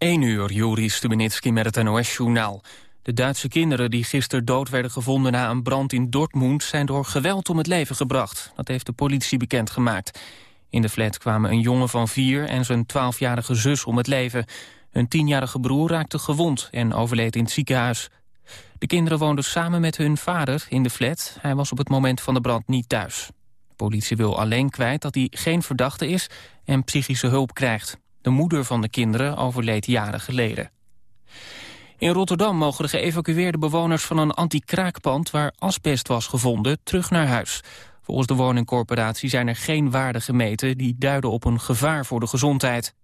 1 uur, Juri Stubenitski met het NOS-journaal. De Duitse kinderen die gisteren dood werden gevonden na een brand in Dortmund... zijn door geweld om het leven gebracht. Dat heeft de politie bekendgemaakt. In de flat kwamen een jongen van vier en zijn twaalfjarige zus om het leven. Een tienjarige broer raakte gewond en overleed in het ziekenhuis. De kinderen woonden samen met hun vader in de flat. Hij was op het moment van de brand niet thuis. De politie wil alleen kwijt dat hij geen verdachte is en psychische hulp krijgt. De moeder van de kinderen overleed jaren geleden. In Rotterdam mogen de geëvacueerde bewoners van een anti-kraakpand... waar asbest was gevonden, terug naar huis. Volgens de woningcorporatie zijn er geen waarden gemeten... die duiden op een gevaar voor de gezondheid.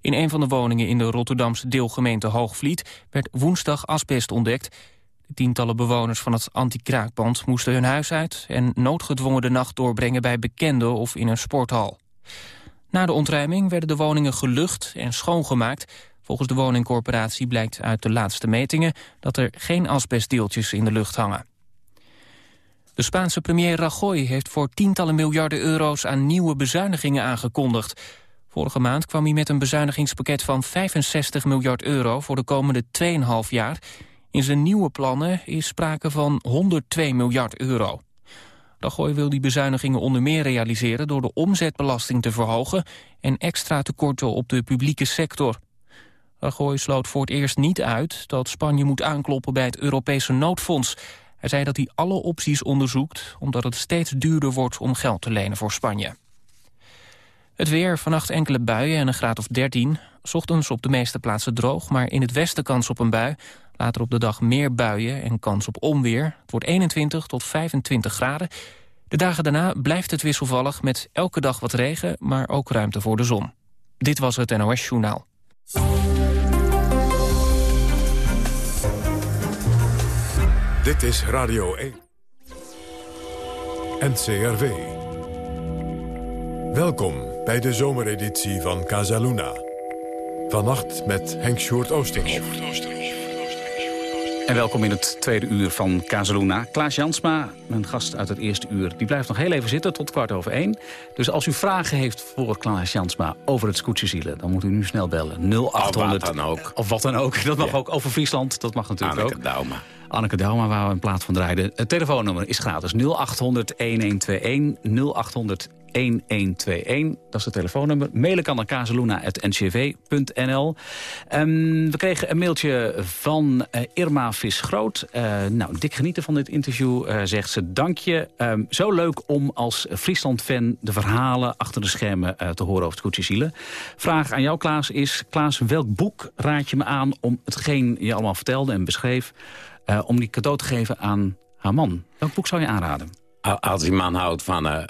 In een van de woningen in de Rotterdamse deelgemeente Hoogvliet... werd woensdag asbest ontdekt. De tientallen bewoners van het anti-kraakpand moesten hun huis uit... en noodgedwongen de nacht doorbrengen bij bekenden of in een sporthal. Na de ontruiming werden de woningen gelucht en schoongemaakt. Volgens de woningcorporatie blijkt uit de laatste metingen... dat er geen asbestdeeltjes in de lucht hangen. De Spaanse premier Rajoy heeft voor tientallen miljarden euro's... aan nieuwe bezuinigingen aangekondigd. Vorige maand kwam hij met een bezuinigingspakket van 65 miljard euro... voor de komende 2,5 jaar. In zijn nieuwe plannen is sprake van 102 miljard euro. Rajoy wil die bezuinigingen onder meer realiseren... door de omzetbelasting te verhogen en extra tekorten op de publieke sector. Rajoy sloot voor het eerst niet uit dat Spanje moet aankloppen bij het Europese noodfonds. Hij zei dat hij alle opties onderzoekt... omdat het steeds duurder wordt om geld te lenen voor Spanje. Het weer, vannacht enkele buien en een graad of 13. Ochtends op de meeste plaatsen droog, maar in het westen kans op een bui. Later op de dag meer buien en kans op onweer. Het wordt 21 tot 25 graden. De dagen daarna blijft het wisselvallig met elke dag wat regen... maar ook ruimte voor de zon. Dit was het NOS Journaal. Dit is Radio 1. NCRV. Welkom bij de zomereditie van Casaluna. Vannacht met Henk Sjoerd Oosterhoff. En welkom in het tweede uur van Casaluna. Klaas Jansma, mijn gast uit het eerste uur, die blijft nog heel even zitten tot kwart over één. Dus als u vragen heeft voor Klaas Jansma over het scootjezielen... dan moet u nu snel bellen. 0800. Of wat dan ook. Of wat dan ook. Dat mag ook over Friesland, dat mag natuurlijk Anneke ook. Dauma. Anneke Dauma, waar we een plaat van draaiden. Het telefoonnummer is gratis 0800 1121 0800 1121. Dat is het telefoonnummer. Mailen kan naar kazeluna.ncv.nl. Um, we kregen een mailtje van uh, Irma Visgroot. Uh, nou, dik genieten van dit interview, uh, zegt ze. Dank je. Um, zo leuk om als Friesland-fan de verhalen achter de schermen te horen over het Zielen. Vraag aan jou, Klaas, is... Klaas, welk boek raad je me aan om hetgeen je allemaal vertelde en beschreef... om die cadeau te geven aan haar man? Welk boek zou je aanraden? Als die man houdt van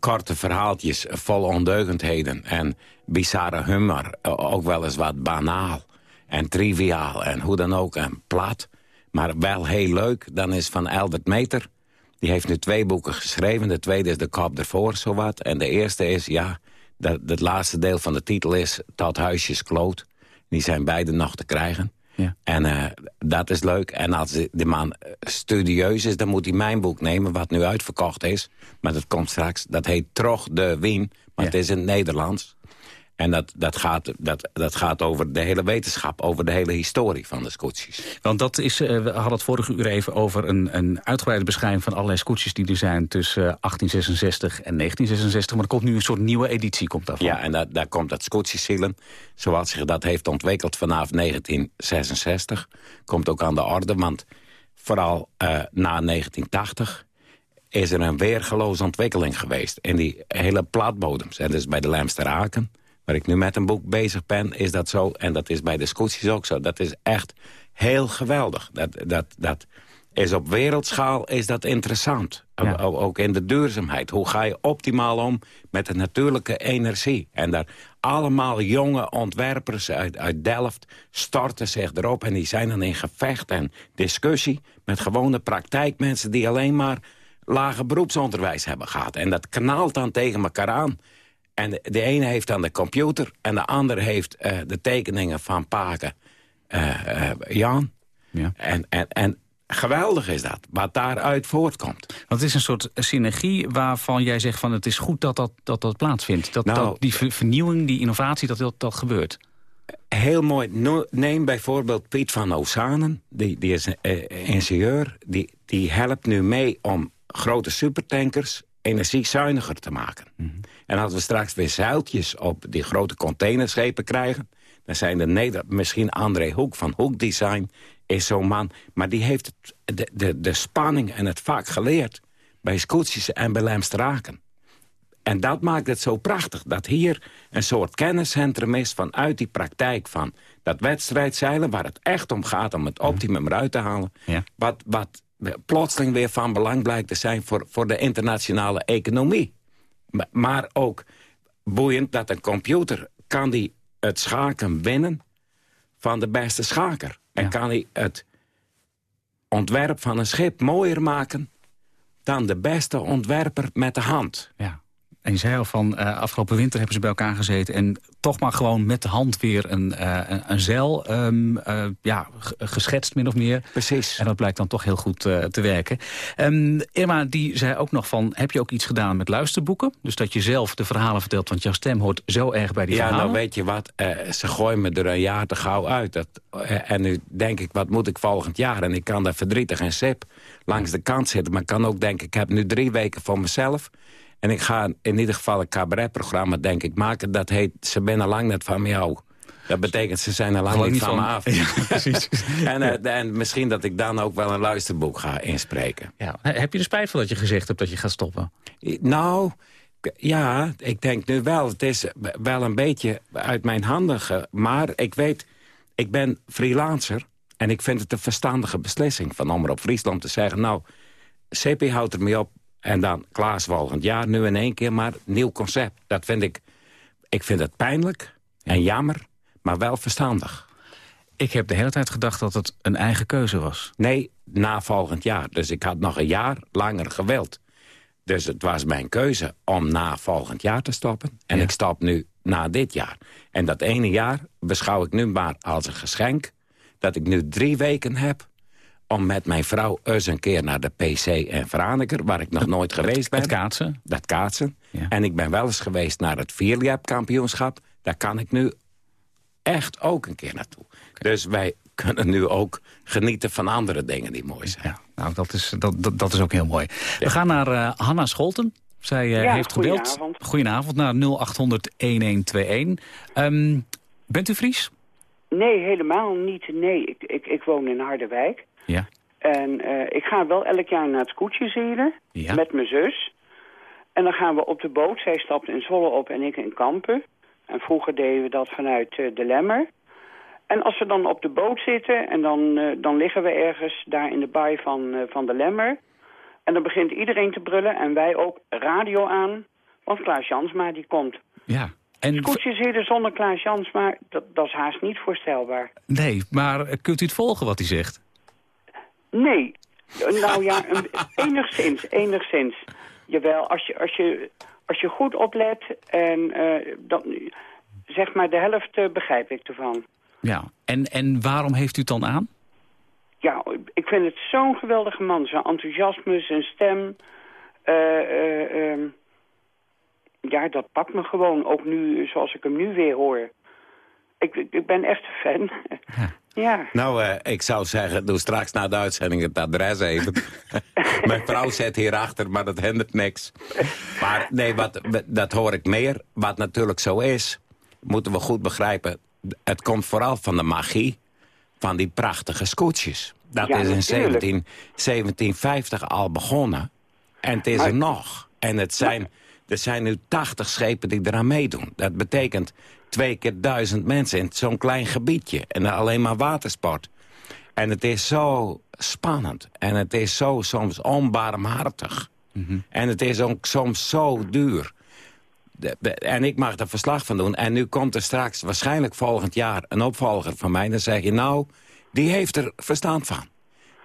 korte verhaaltjes vol ondeugendheden en bizarre humor. Ook wel eens wat banaal en triviaal en hoe dan ook en plat. Maar wel heel leuk. Dan is van Albert Meter. Die heeft nu twee boeken geschreven. De tweede is De Kop ervoor, zowat. En de eerste is, ja, dat, het laatste deel van de titel is... Tot huisjes kloot. Die zijn beide nog te krijgen. Ja. En uh, dat is leuk. En als de man studieus is, dan moet hij mijn boek nemen... wat nu uitverkocht is. Maar dat komt straks. Dat heet Trog de Wien. Maar het is in het Nederlands. En dat, dat, gaat, dat, dat gaat over de hele wetenschap, over de hele historie van de scootjes. Want dat is, uh, we hadden het vorige uur even over een, een uitgebreide beschrijving van allerlei scootjes die er zijn tussen 1866 en 1966. Maar er komt nu een soort nieuwe editie komt daarvan. Ja, en dat, daar komt dat scootjesielen, zoals zich dat heeft ontwikkeld vanaf 1966. Komt ook aan de orde, want vooral uh, na 1980 is er een weergeloze ontwikkeling geweest in die hele plaatbodems. En dus bij de Lijmster-Aken waar ik nu met een boek bezig ben, is dat zo. En dat is bij de scootjes ook zo. Dat is echt heel geweldig. Dat, dat, dat is op wereldschaal is dat interessant. Ook in de duurzaamheid. Hoe ga je optimaal om met de natuurlijke energie? En daar allemaal jonge ontwerpers uit, uit Delft storten zich erop. En die zijn dan in gevecht en discussie met gewone praktijkmensen... die alleen maar lage beroepsonderwijs hebben gehad. En dat knalt dan tegen elkaar aan. En de, ene heeft dan de computer en de andere heeft uh, de tekeningen van Paken uh, uh, Jan. Ja. En, en, en geweldig is dat, wat daaruit voortkomt. Want het is een soort synergie waarvan jij zegt van het is goed dat dat, dat, dat plaatsvindt. Dat, nou, dat die vernieuwing, die innovatie, dat, dat, dat gebeurt. heel mooi. Neem bijvoorbeeld Piet van Ozanen. Die, die is uh, ingenieur. Die, die helpt nu mee om grote supertankers energiezuiniger te maken. Mhm. En als we straks weer zuiltjes op die grote containerschepen krijgen... dan zijn er Neder misschien André Hoek van Hoek Design is zo'n man. Maar die heeft de, de, de spanning en het vak geleerd... bij Scootjes en bij Lemstraken. En dat maakt het zo prachtig. Dat hier een soort kenniscentrum is vanuit die praktijk van dat wedstrijdzeilen... waar het echt om gaat om het optimum eruit te halen. Wat, wat plotseling weer van belang blijkt te zijn voor, voor de internationale economie. Maar ook boeiend dat een computer kan die het schaken winnen van de beste schaker. En kan hij het ontwerp van een schip mooier maken dan de beste ontwerper met de hand. Ja. En je zei al van, uh, afgelopen winter hebben ze bij elkaar gezeten... en toch maar gewoon met de hand weer een, uh, een, een, zeil um, uh, ja, geschetst, min of meer. Precies. En dat blijkt dan toch heel goed te werken. Um, Irma die zei ook nog van, heb je ook iets gedaan met luisterboeken? Dus dat je zelf de verhalen vertelt, want jouw stem hoort zo erg bij die ja, verhalen. Ja, nou weet je wat, ze gooien me er een jaar te gauw uit. Dat, en nu denk ik, wat moet ik volgend jaar? En ik kan daar verdrietig en sip langs de kant zitten. Maar ik kan ook denken, ik heb nu drie weken voor mezelf... En ik ga in ieder geval een cabaretprogramma, denk ik, maken. Dat heet Ze binnen lang net van jou. Dat betekent, ze zijn er lang niet van, me af. Ja, precies. en, uh, en misschien dat ik dan ook wel een luisterboek ga inspreken. Ja. Heb je er spijt van dat je gezegd hebt dat je gaat stoppen? Nou, ja, ik denk nu wel. Het is wel een beetje uit mijn handen. maar ik weet, ik ben freelancer. En ik vind het een verstandige beslissing van Omroep Friesland te zeggen... nou, CP houdt ermee op, en dan Klaas volgend jaar, nu in één keer maar nieuw concept. Dat vind ik, ik vind het pijnlijk en jammer, maar wel verstandig. Ik heb de hele tijd gedacht dat het een eigen keuze was. Nee, na volgend jaar. Dus ik had nog een jaar langer gewild. Dus het was mijn keuze om na volgend jaar te stoppen. En ik stop nu na dit jaar. En dat ene jaar beschouw ik nu maar als een geschenk... dat ik nu drie weken heb om met mijn vrouw eens een keer naar de PC en Franeker... waar ik nog nooit geweest ben. Het kaatsen? Dat kaatsen. En ik ben wel eens geweest naar het Vierliap kampioenschap. Daar kan ik nu echt ook een keer naartoe. Dus wij kunnen nu ook genieten van andere dingen die mooi zijn. Ja, nou, dat is, dat, dat, is ook heel mooi. We gaan naar uh, Hanna Scholten. Zij uh, heeft gebeld. Goedenavond naar 0800-1121. Um, bent u Fries? Nee, helemaal niet. Nee, ik, ik, ik woon in Harderwijk. Ja. En uh, ik ga wel elk jaar naar het Scootjezeren ja. met mijn zus. En dan gaan we op de boot. Zij stapt in Zwolle op en ik in Kampen. En vroeger deden we dat vanuit uh, de Lemmer. En als we dan op de boot zitten en dan, uh, dan liggen we ergens daar in de baai van, van de Lemmer. En dan begint iedereen te brullen en wij ook radio aan. Want Klaas Jansma die komt. Ja. En... Scootjezeren zonder Klaas Jansma, dat, dat is haast niet voorstelbaar. Nee, maar kunt u het volgen wat hij zegt? Nee. Nou ja, een, enigszins, enigszins. Jawel, als je, als je, als je goed oplet en uh, dan, zeg maar de helft uh, begrijp ik ervan. Ja, en, en waarom heeft u het dan aan? Ja, ik vind het zo'n geweldige man. Zijn enthousiasme, zijn stem. Uh, ja, dat pakt me gewoon. Ook nu, zoals ik hem nu weer hoor. Ik, ik ben echt een fan. Ja. Ja. Nou, uh, ik zou zeggen, doe straks na de uitzending het adres even. Mijn vrouw zit hierachter, maar dat hindert niks. Maar nee, wat, dat hoor ik meer. Wat natuurlijk zo is, moeten we goed begrijpen... het komt vooral van de magie van die prachtige scootjes. Dat is in 17, 1750 al begonnen. En het is er nog. En het zijn, er zijn nu 80 schepen die eraan meedoen. Dat betekent twee keer duizend mensen in zo'n klein gebiedje. En alleen maar watersport. En het is zo spannend. En het is zo soms onbarmhartig. Mhm. En het is ook soms zo duur. en ik mag er verslag van doen. En nu komt er straks waarschijnlijk volgend jaar een opvolger van mij. Dan zeg je, nou, die heeft er verstand van.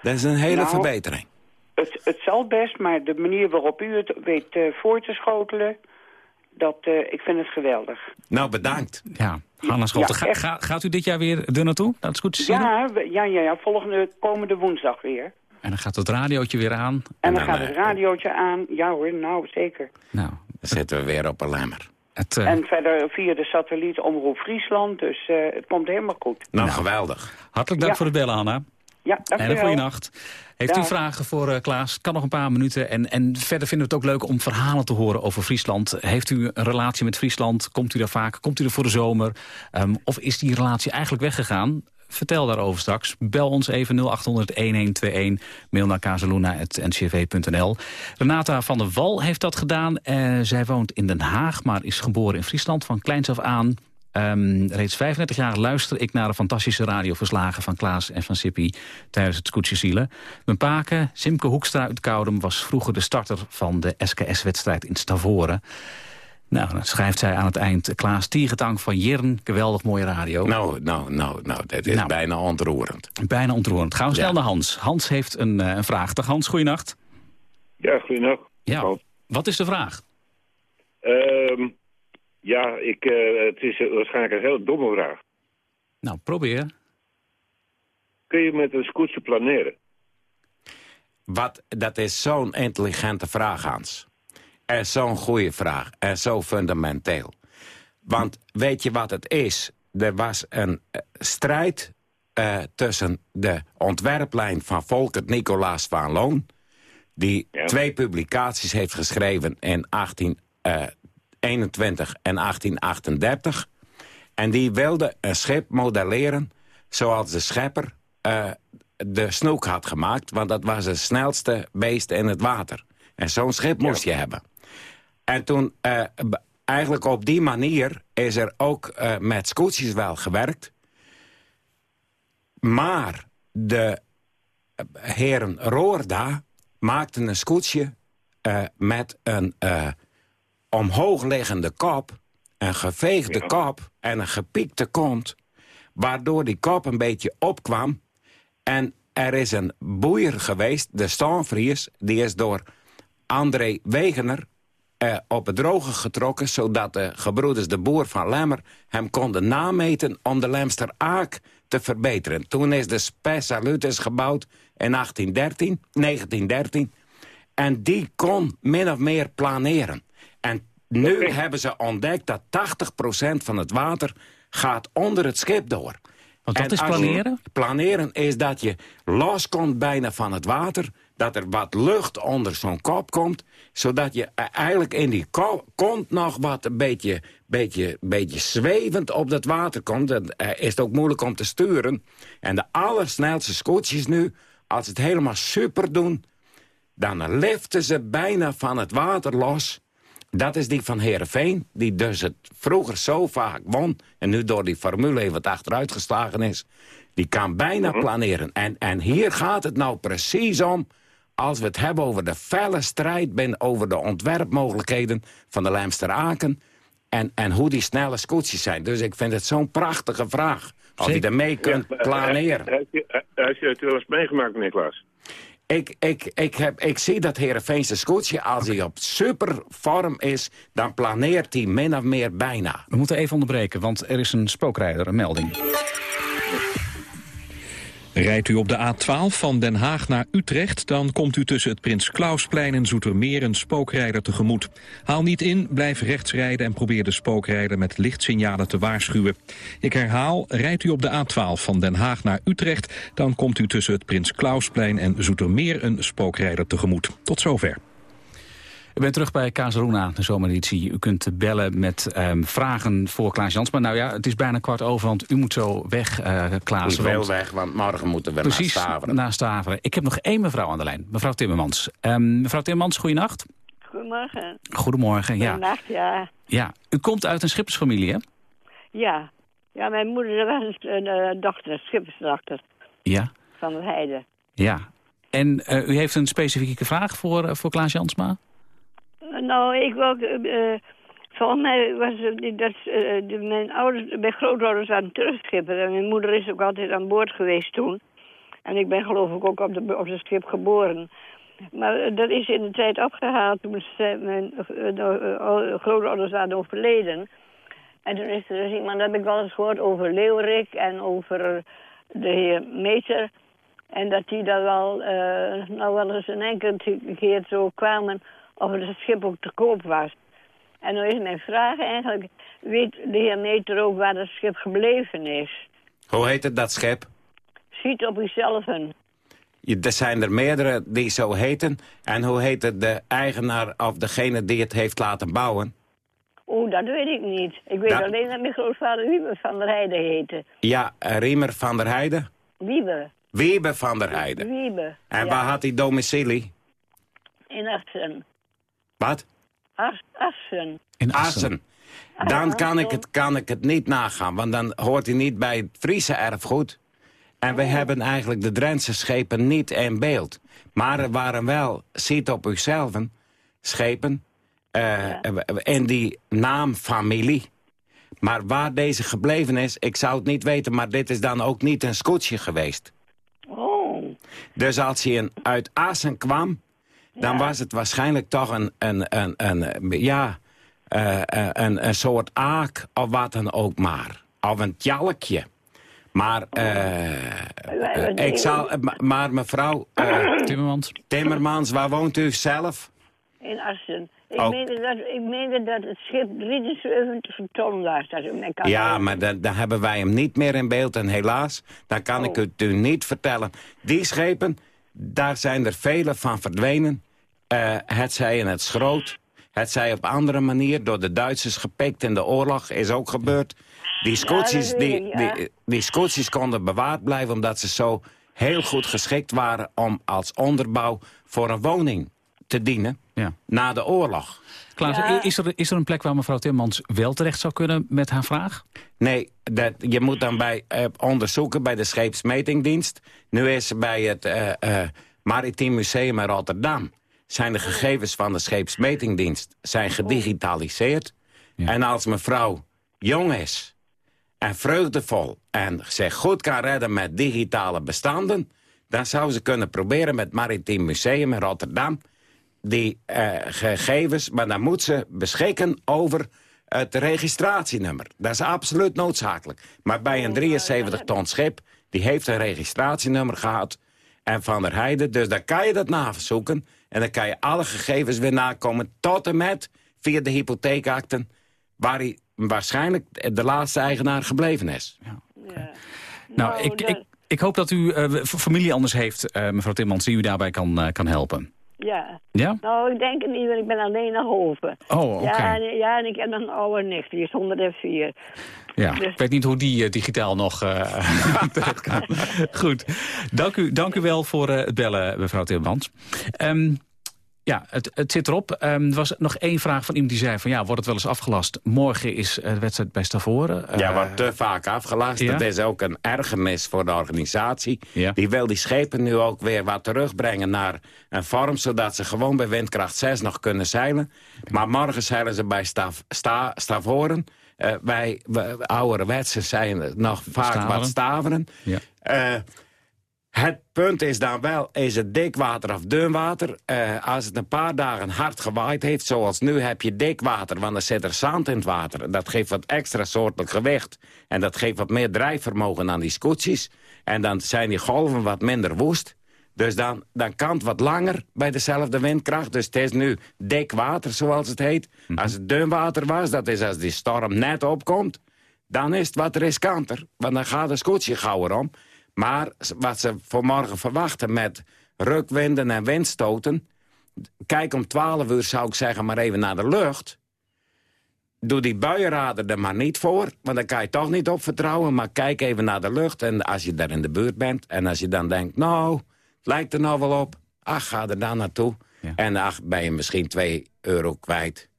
Dat is een hele nou, verbetering. Het, het zal best, maar de manier waarop u het weet uh, voor te schotelen... Dat, uh, ik vind het geweldig. Nou, bedankt. Ja, Hanna Scholten. Ga, gaat u dit jaar weer er naartoe? Dat is goed ja, ja, ja, ja, volgende komende woensdag weer. En dan gaat het radiootje weer aan. En, dan, gaat het radiootje aan. Ja hoor, nou zeker. Nou, dan zitten we weer op een lemmer. Het, En verder via de satelliet Omroep Friesland, dus het komt helemaal goed. Nou, geweldig. Hartelijk dank voor het bellen, Anna. Ja, dank En een goede nacht. Heeft u vragen voor uh, Klaas? Kan nog een paar minuten. En, en verder vinden we het ook leuk om verhalen te horen over Friesland. Heeft u een relatie met Friesland? Komt u daar vaak? Komt u er voor de zomer? Um, of is die relatie eigenlijk weggegaan? Vertel daarover straks. Bel ons even 0800-1121. Mail naar kazeluna.ncv.nl. Renata van der Wal heeft dat gedaan. Uh, zij woont in Den Haag, maar is geboren in Friesland. Van kleins af aan Um, reeds 35 jaar luister ik naar de fantastische radioverslagen van Klaas en van Sippy tijdens het Scootjesielen. Mijn paken, Simke Hoekstra uit Koudem, was vroeger de starter van de SKS-wedstrijd in Stavoren. Nou, dan schrijft zij aan het eind Klaas Tiegetank van Jern. Geweldig mooie radio. Nou, nou, nou, nou, dat is nou. bijna ontroerend. Bijna ontroerend. Gaan we snel naar Hans. Hans heeft een, uh, een vraag. Dag Hans, goeienacht. Ja, goeienacht. Ja, wat is de vraag? Um, ja, ik, uh, het is waarschijnlijk een hele domme vraag. Nou, probeer. Kun je met een scootje planeren? Wat, dat is zo'n intelligente vraag, Hans. En zo'n goede vraag. En zo fundamenteel. Want weet je wat het is? Er was een uh, strijd uh, tussen de ontwerplijn van Volkert Nicolaas van Loon... die ja. twee publicaties heeft geschreven in 18, 1821 en 1838. En die wilde een schip modelleren zoals de schepper uh, de snoek had gemaakt. Want dat was het snelste beest in het water. En zo'n schip moest je hebben. En toen, uh, eigenlijk op die manier is er ook uh, met scootjes wel gewerkt. Maar de heren Roorda maakten een scootje met een omhoog liggende kop, een geveegde ja. kop en een gepiekte kont... waardoor die kop een beetje opkwam. En er is een boeier geweest, de Staanvries... die is door André Wegener eh, op het droge getrokken... zodat de gebroeders de boer van Lemmer hem konden nameten... om de Lemster Aak te verbeteren. Toen is de Specialutis gebouwd in 1813, 1913... En die kon min of meer planeren. En nu hebben ze ontdekt dat 80% van het water gaat onder het schip door. Want dat is planeren? Planeren is dat je loskomt bijna van het water... dat er wat lucht onder zo'n kop komt... zodat je e- eigenlijk in die kop nog wat een beetje, beetje, beetje zwevend op dat water komt. Dan eh, is het ook moeilijk om te sturen. En de allersnelste scootjes nu, als ze het helemaal super doen... dan liften ze bijna van het water los... Dat is die van Herenveen, die dus het vroeger zo vaak won... en nu door die formule even wat achteruit geslagen is. Die kan bijna mhm. planeren. En, en hier gaat het nou precies om... als we het hebben over de felle strijd... Ben over de ontwerpmogelijkheden van de Lijmster Aken... En, en hoe die snelle scootjes zijn. Dus ik vind het zo'n prachtige vraag. Als je ermee kunt planeren. Heb je, heb je het wel eens meegemaakt, Niklas? Ik, ik, ik, heb, ik zie dat Heerenveense scootje, als hij op super vorm is... dan planeert hij min of meer bijna. We moeten even onderbreken, want er is een spookrijder, een melding. Rijdt u op de A12 van Den Haag naar Utrecht... dan komt u tussen het Prins Klausplein en Zoetermeer een spookrijder tegemoet. Haal niet in, blijf rechts rijden en probeer de spookrijder met lichtsignalen te waarschuwen. Ik herhaal, rijdt u op de A12 van Den Haag naar Utrecht... dan komt u tussen het Prins Klausplein en Zoetermeer een spookrijder tegemoet. Tot zover. U bent terug bij Casaluna, de zomereditie. U kunt bellen met um, vragen voor Klaas Jansma. Nou ja, het is bijna kwart over, want u moet zo weg, uh, Klaas. Ik wil weg, want morgen moeten we Precies, naar Staveren. naar Staveren. Ik heb nog één mevrouw aan de lijn, mevrouw Timmermans. Um, mevrouw Timmermans, goeienacht. Goedemorgen. Goedemorgen, ja. Goedenacht, ja. Ja, u komt uit een schippersfamilie, hè? Ja. Ja, mijn moeder was een uh, dochter, een schippersdochter. Ja. Van de Heide. Ja. En uh, u heeft een specifieke vraag voor, uh, voor Klaas Jansma? Nou, ik wil... Uh, volgens mij was dat uh, mijn ouders, mijn grootouders aan het terugschippen. En mijn moeder is ook altijd aan boord geweest toen. En ik ben geloof ik ook op, de, op het schip geboren. Maar dat is in de tijd afgehaald toen mijn grootouders waren overleden. En toen is er dus iemand, dat heb ik wel eens gehoord over Leeuwerik en over de heer Meter. En dat die daar wel, nou wel eens een enkele keer zo kwamen of het schip ook te koop was. En nu is mijn vraag eigenlijk, weet de heer Meter ook waar dat schip gebleven is? Hoe heet het, dat schip? Ziet op uzelf een. Er zijn er meerdere die zo heten. En hoe heet het de eigenaar of degene die het heeft laten bouwen? Oeh, dat weet ik niet. Ik weet alleen dat mijn grootvader Wieber van der Heijden heette. Ja, Riemer van der Heijden? Wiebe. Wiebe van der Heijden. Wiebe. En waar had hij domicilie? In Assen. Wat? Assen. In Assen. Dan kan ik, het, kan ik het niet nagaan, want dan hoort hij niet bij het Friese erfgoed. En we hebben eigenlijk de Drentse schepen niet in beeld. Maar er waren wel, ziet op uzelf, schepen uh, in die naamfamilie. Maar waar deze gebleven is, ik zou het niet weten... maar dit is dan ook niet een scootje geweest. Oh. Dus als hij uit Assen kwam... dan was het waarschijnlijk toch een, een, een, een ja, uh, een, een soort aak of wat dan ook maar. Of een tjalkje. Maar, uh, ik zal, maar mevrouw... Timmermans. Timmermans, waar woont u zelf? In Assen. Ik, oh. meende dat, ik meende dat het schip 73 ton was. Dat ja, maar dan, dan hebben wij hem niet meer in beeld. En helaas, dan kan ik oh. het u niet vertellen. Die schepen, daar zijn er vele van verdwenen. Uh, het zij in het schroot. Het zij op andere manier door de Duitsers gepikt in de oorlog. Is ook gebeurd. Die Scoties, die, die, konden bewaard blijven omdat ze zo heel goed geschikt waren om als onderbouw voor een woning te dienen ja. na de oorlog. Klaas, is, er, is er een plek waar mevrouw Timmans wel terecht zou kunnen met haar vraag? Nee, dat, je moet dan bij uh, onderzoeken bij de scheepsmetingdienst. Nu is bij het uh, uh, Maritiem Museum in Rotterdam... zijn de gegevens van de scheepsmetingdienst zijn gedigitaliseerd. En als mevrouw jong is en vreugdevol en zich goed kan redden met digitale bestanden... dan zou ze kunnen proberen met het Maritiem Museum in Rotterdam die uh, gegevens, maar dan moet ze beschikken over het registratienummer. Dat is absoluut noodzakelijk. Maar bij een 73 ton schip, die heeft een registratienummer gehad... en Van der Heijden, dus dan kan je dat nazoeken... en dan kan je alle gegevens weer nakomen tot en met via de hypotheekakten... waar hij waarschijnlijk de laatste eigenaar gebleven is. Ja. ja. Nou, nou ik, ik, ik hoop dat u uh, familie anders heeft, uh, mevrouw Timmans... die u daarbij kan, kan helpen. Ja. Ja? Nou, ik denk het niet, want ik ben alleen naar Hoven. Oh, oké. Ja, ja, en ik heb een oude nicht, die is 104. Ja, dus... ik weet niet hoe die uh, digitaal nog uh, terecht kan. Goed, dank u, dank u wel voor uh, het bellen, mevrouw Timmermans. Um, ja, het, het zit erop. Um, er was nog één vraag van iemand die zei van ja, wordt het wel eens afgelast? Morgen is de wedstrijd bij Stavoren. Uh, ja, wordt te vaak afgelast. Ja? Dat is ook een ergernis voor de organisatie. Ja. Die wil die schepen nu ook weer wat terugbrengen naar een vorm... zodat ze gewoon bij windkracht 6 nog kunnen zeilen. Maar morgen zeilen ze bij Stav, sta, Stavoren. Uh, wij, we, wetsen zijn nog vaak wat staveren. Ja. Uh, het punt is dan wel, is het dik water of dun water? Uh, als het een paar dagen hard gewaaid heeft, zoals nu, heb je dik water. Want er zit er zand in het water. Dat geeft wat extra soortelijk gewicht. En dat geeft wat meer drijfvermogen aan die scootjes. En dan zijn die golven wat minder woest. Dus dan, dan kan het wat langer bij dezelfde windkracht. Dus het is nu dik water, zoals het heet. Mhm. Als het dun water was, dat is als die storm net opkomt... dan is het wat riskanter. Want dan gaat de scootje gauwer om. Maar wat ze voor morgen verwachten met rukwinden en windstoten... kijk om 12 uur zou ik zeggen maar even naar de lucht. Doe die buienradar er maar niet voor, want dan kan je toch niet op vertrouwen. Maar kijk even naar de lucht en als je daar in de buurt bent... en als je dan denkt, nou, lijkt er nou wel op... ach, ga er dan naartoe. En ach, ben je misschien 2 euro kwijt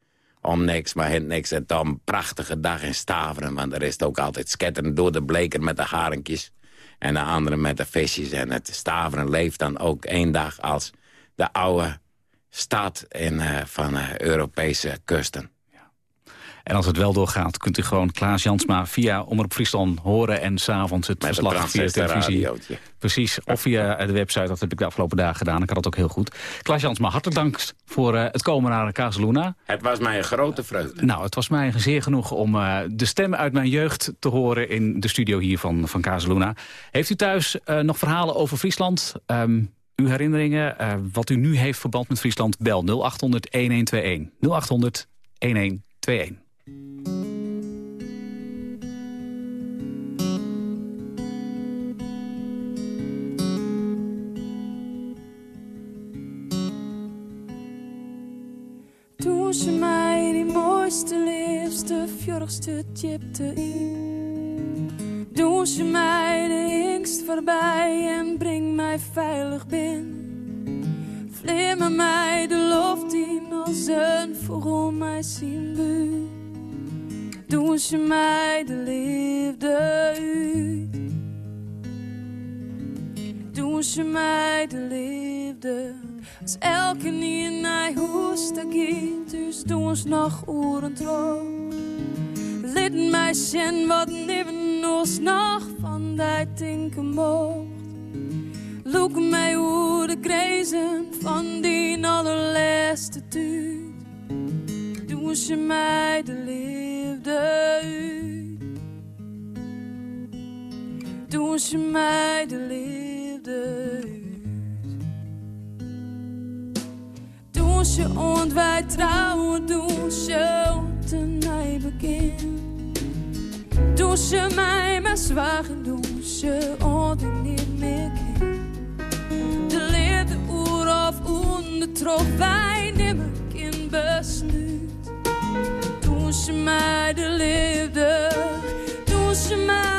om niks, maar hint niks. En dan een prachtige dag in Staveren, want er is het ook altijd sketteren door de bleker met de haringjes. En de andere met de visjes. En het Staveren leeft dan ook één dag als de oude stad in, uh, van uh, Europese kusten. En als het wel doorgaat, kunt u gewoon Klaas Jansma via Omroep Friesland horen... en s'avonds het Met verslag via televisie. Radiootje. Precies, of via de website. Dat heb ik de afgelopen dagen gedaan. Ik had dat ook heel goed. Klaas Jansma, hartelijk dank voor uh, het komen naar Casaluna. Het was mij een grote vreugde. Nou, het was mij zeer genoeg om uh, de stem uit mijn jeugd te horen... in de studio hier van, van Casaluna. Heeft u thuis uh, nog verhalen over Friesland... Um, uw herinneringen, uh, wat u nu heeft verband met Friesland, bel 0800 1121. 0800 1121. 1121. Toen ze mij die mooiste, liefste, fjordigste chipte in. Doen ze mij de ingst voorbij en breng mij veilig binnen. Vlimmer mij de loft in als een vogel mij zien buurt. Doen ze mij de liefde uit. Doen ze mij de liefde als elke in mij kind, dus doen ons nog oren trouw. Lid zien wat neven ons nog van die tinken mocht. Look mij hoe de grezen van die allerlaatste tuut. Doen ze mij de liefde uit. Doen ze mij de liefde. je und trouwen, dus je und begin. Dus je mij maar zwagen duschen und niet meer kind. De leerde oer of onder trof wij nimmer kind besluit. je mij de leerde, je mij.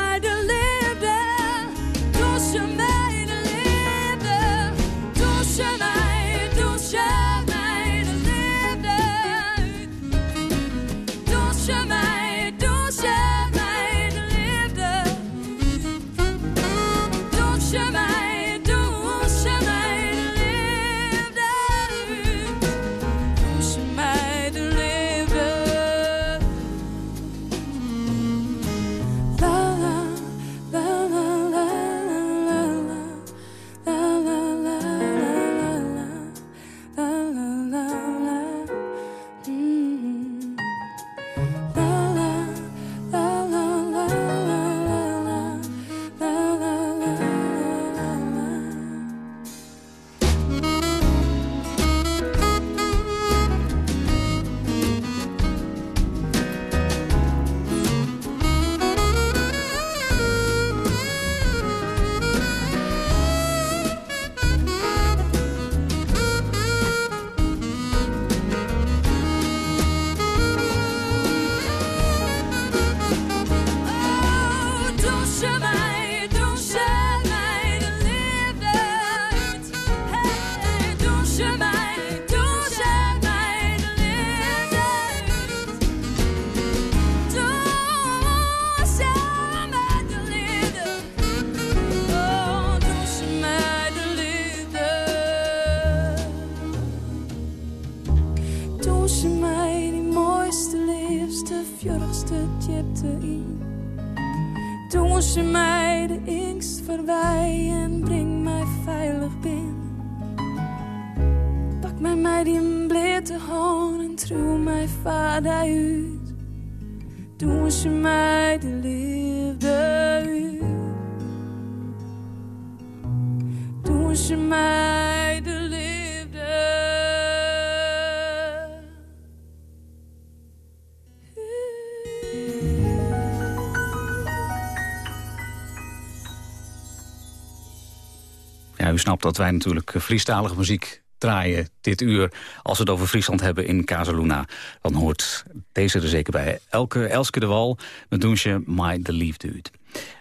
Snapt dat wij natuurlijk eh, Friestalige muziek draaien dit uur. Als we het over Friesland hebben in Casaluna, dan hoort deze er zeker bij. Elke Elske de Wal met Doensje My The Leaf Dude.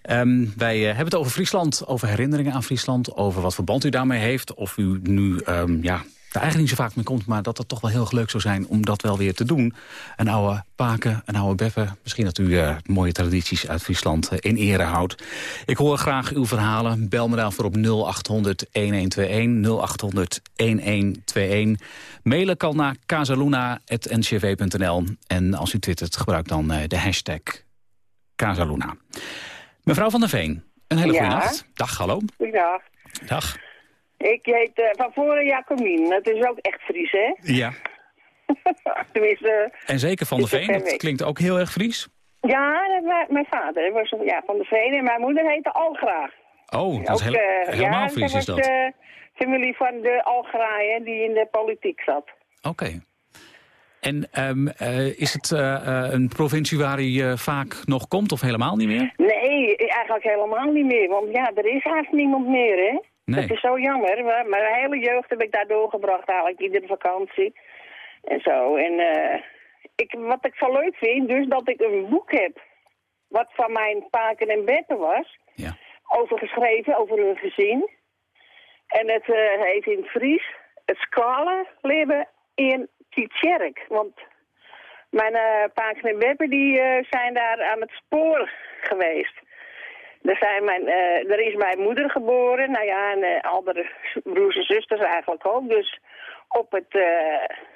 Ehm, wij eh, hebben het over Friesland, over herinneringen aan Friesland... over wat verband u daarmee heeft. Of u nu ehm, ja, daar eigenlijk niet zo vaak mee komt... maar dat het toch wel heel leuk zou zijn om dat wel weer te doen. Een oude paken, een oude beffen. Misschien dat u eh, mooie tradities uit Friesland eh, in ere houdt. Ik hoor graag uw verhalen. Bel me daarvoor op 0800-1121, 0800-1121. Mailen kan naar casaluna.ncv.nl. En als u twittert, gebruik dan eh, de hashtag Casaluna. Mevrouw van der Veen, een hele goede Ja. nacht. Dag, hallo. Goedendag. Dag. Ik heet eh, van voren Jacomien. Dat is ook echt Fries, hè? Ja. Tenminste, En zeker Van er Veen, dat klinkt ook heel erg Fries. ja, dat mijn vader was ja, van de Veen en mijn moeder heette Algraag. Oh, dat is heel- eh, helemaal ja, Fries is dat. de familie van de Algraaien die in de politiek zat. Oké. En um, is het een provincie waar u vaak nog komt of helemaal niet meer? Nee, eigenlijk helemaal niet meer. Want ja, er is haast niemand meer, hè? Nee. Dat is zo jammer. Maar mijn hele jeugd heb ik daar doorgebracht eigenlijk, iedere vakantie. En zo. En ik, wat ik zo leuk vind, dus dat ik een boek heb. Wat van mijn paken en betten was. Ja. Over geschreven, over hun gezin. En het heet in het Fries het scala leven in Tjitjerk. Want mijn uh, paak en Beppe die, uh, zijn daar aan het spoor geweest. Er, zijn mijn, uh, er is mijn moeder geboren, nou ja, en andere broers en zusters eigenlijk ook. Dus op het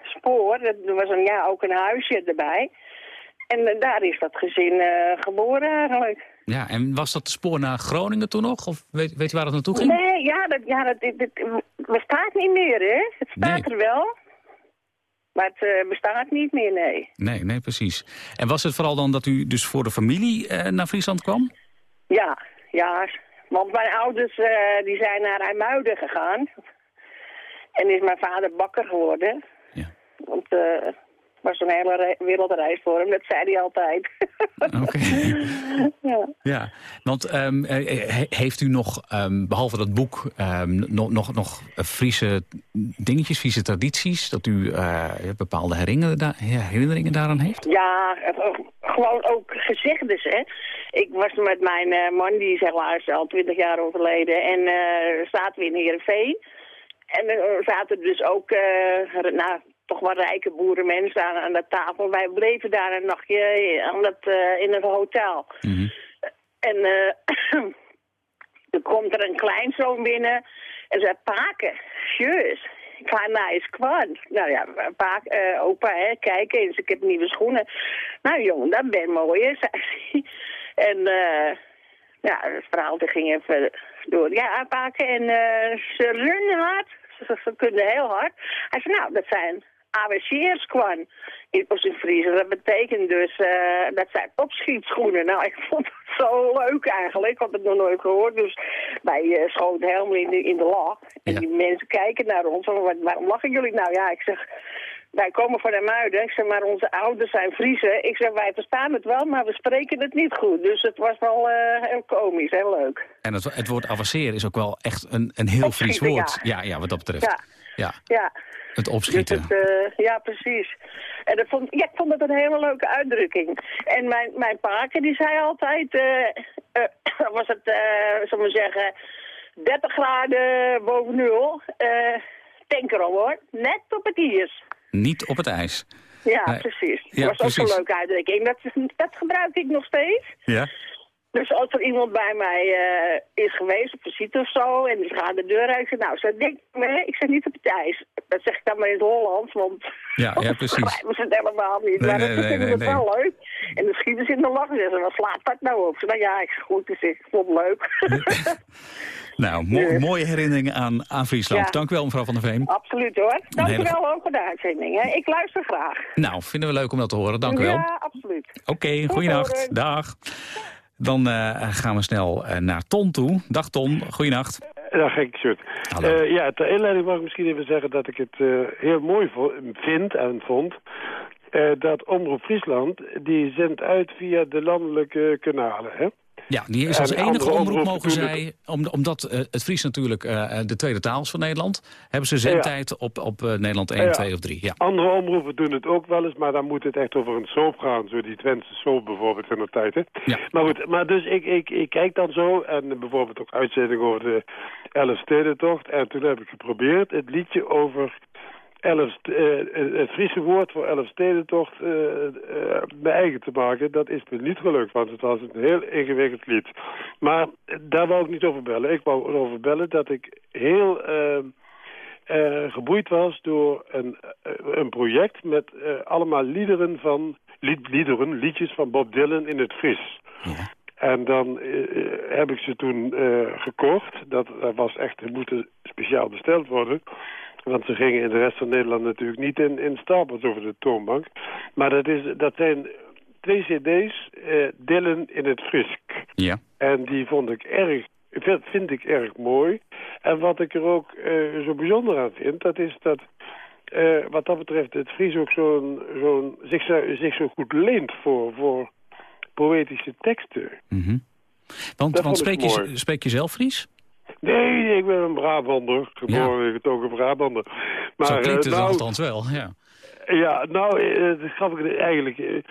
spoor, er was een, ja, ook een huisje erbij. En daar is dat gezin geboren eigenlijk. Ja, en was dat spoor naar Groningen toen nog? Of weet, weet je waar het naartoe ging? Nee, ja, dat, ja dat, het bestaat niet meer, hè? Het staat er wel. Maar het uh, bestaat niet meer, nee. Nee, nee, precies. En was het vooral dan dat u dus voor de familie uh, naar Friesland kwam? Ja, ja. Want mijn ouders uh, die zijn naar IJmuiden gegaan. En is mijn vader bakker geworden. Ja. Want was een hele wereldreis voor hem, dat zei hij altijd. Oké. ja. ja, want um, heeft u nog, um, behalve dat boek, um, nog, nog, nog Friese dingetjes, Friese tradities, dat u uh, bepaalde herinneringen, da herinneringen daaraan heeft? Ja, gewoon ook gezegdes, hè. Ik was met mijn man, die zeg maar, al twintig jaar overleden, en uh, zaten we in Heerenveen. En er zaten dus ook, uh, nou, toch wel rijke boerenmensen aan, aan de tafel. Wij bleven daar een nachtje aan dat, uh, in het hotel. Mm En uh, er komt er een kleinzoon binnen en zei, paken, jeus, ik ga naar eens kwad. Nou ja, paak, uh, opa, hè, kijk eens, ik heb nieuwe schoenen. Nou jongen, dat ben mooi, hè, zei hij. En ja, het verhaal ging even door. Ja, paken en ze runnen hard. Ze, ze kunnen heel hard. Hij zei, nou, dat zijn AWC'ers kwam zijn vriezer. Dat betekent dus, uh, dat zijn opschietschoenen. Nou, ik vond het zo leuk eigenlijk. Ik had het nog nooit gehoord. Dus wij uh, schoten helemaal in de, in de lach. En die mensen kijken naar ons. Wat, waarom lachen jullie nou? Ja, ik zeg, wij komen van de Muiden. Ik zeg, maar onze ouders zijn Friesen. Ik zeg, wij verstaan het wel, maar we spreken het niet goed. Dus het was wel uh, heel komisch, heel leuk. En het, het woord avanceren is ook wel echt een, een heel Fries woord. Ja. ja. Ja, wat dat betreft. Ja. ja. ja. Het opschieten. Dus het, uh, ja, precies. En dat vond, ja, ik vond het een hele leuke uitdrukking. En mijn, mijn paken die zei altijd, uh, uh, was het, uh, zullen we zeggen, 30 graden boven nul. Uh, tanker hoor, net op het ijs. Niet op het ijs. Ja, precies. Dat was precies. ook een leuke uitdrukking. Dat, dat gebruik ik nog steeds. Ja. Dus als er iemand bij mij uh, is geweest op visite of zo en ze gaat de deur uit, zeg, nou, ze denkt, nee, ik zeg niet op het ijs. Dat zeg ik dan maar in het Hollands, want ja, ja, precies. we het helemaal niet. Nee, maar nee, dat vinden nee, wel leuk. En dan schieten ze in de lach en zeggen, wat slaat dat nou op? Ze nou ja, ik goed, dus ik vond het leuk. nou, mo mooie herinneringen aan, aan Friesland. Ja. Dank u wel, mevrouw Van der Veen. Absoluut hoor. Dank u wel ook voor de uitzending. Hè. Ik luister graag. Nou, vinden we leuk om dat te horen. Dank u wel. Ja, absoluut. Oké, okay, goeienacht. Dag. Dan uh, gaan we snel uh, naar Ton toe. Dag Ton, goeienacht. Dag Henk. Uh, ja, ter inleiding mag ik misschien even zeggen dat ik het heel mooi vind en vond... dat Omroep Friesland, die zendt uit via de landelijke kanalen. Hè? Ja, die is als enige omroep mogen zij, om, omdat uh, het Fries natuurlijk uh, de tweede taal is van Nederland, hebben ze zendtijd ja. op, op uh, Nederland 1, ja. 2 of 3. Ja. Andere omroepen doen het ook wel eens, maar dan moet het echt over een soap gaan, zo die Twentse soap bijvoorbeeld in de tijd. Hè? Ja. Maar goed, maar dus ik, ik, ik kijk dan zo, en bijvoorbeeld ook uitzending over de Elf Stedentocht, en toen heb ik geprobeerd het liedje over elf, uh, het Friese woord voor elf stedentocht uh, uh, mijn eigen te maken. Dat is me niet gelukt, want het was een heel ingewikkeld lied. Maar daar wou ik niet over bellen. Ik wou erover bellen dat ik heel geboeid was door een, een project met allemaal liederen van, lied, liederen, liedjes van Bob Dylan in het Fries. Ja. En dan heb ik ze toen gekocht. Dat, dat was echt, die moeten speciaal besteld worden. Want ze gingen in de rest van Nederland natuurlijk niet in, in stapels over de toonbank. Maar dat, is, dat zijn twee cd's, uh, Dylan in het Frisk. Ja. En die vond ik erg, vind, vind ik erg mooi. En wat ik er ook uh, zo bijzonder aan vind, dat is dat uh, wat dat betreft het Fries ook zo'n, zo'n, zich, zich zo goed leent voor, voor poëtische teksten. Mm Want, want spreek, je, spreek je zelf Fries? Nee, ik ben een Brabander. Geboren ja. ook een Brabander. Maar, Zo klinkt het nou, althans wel, ja. Ja, nou, uh, gaf ik eigenlijk... Uh,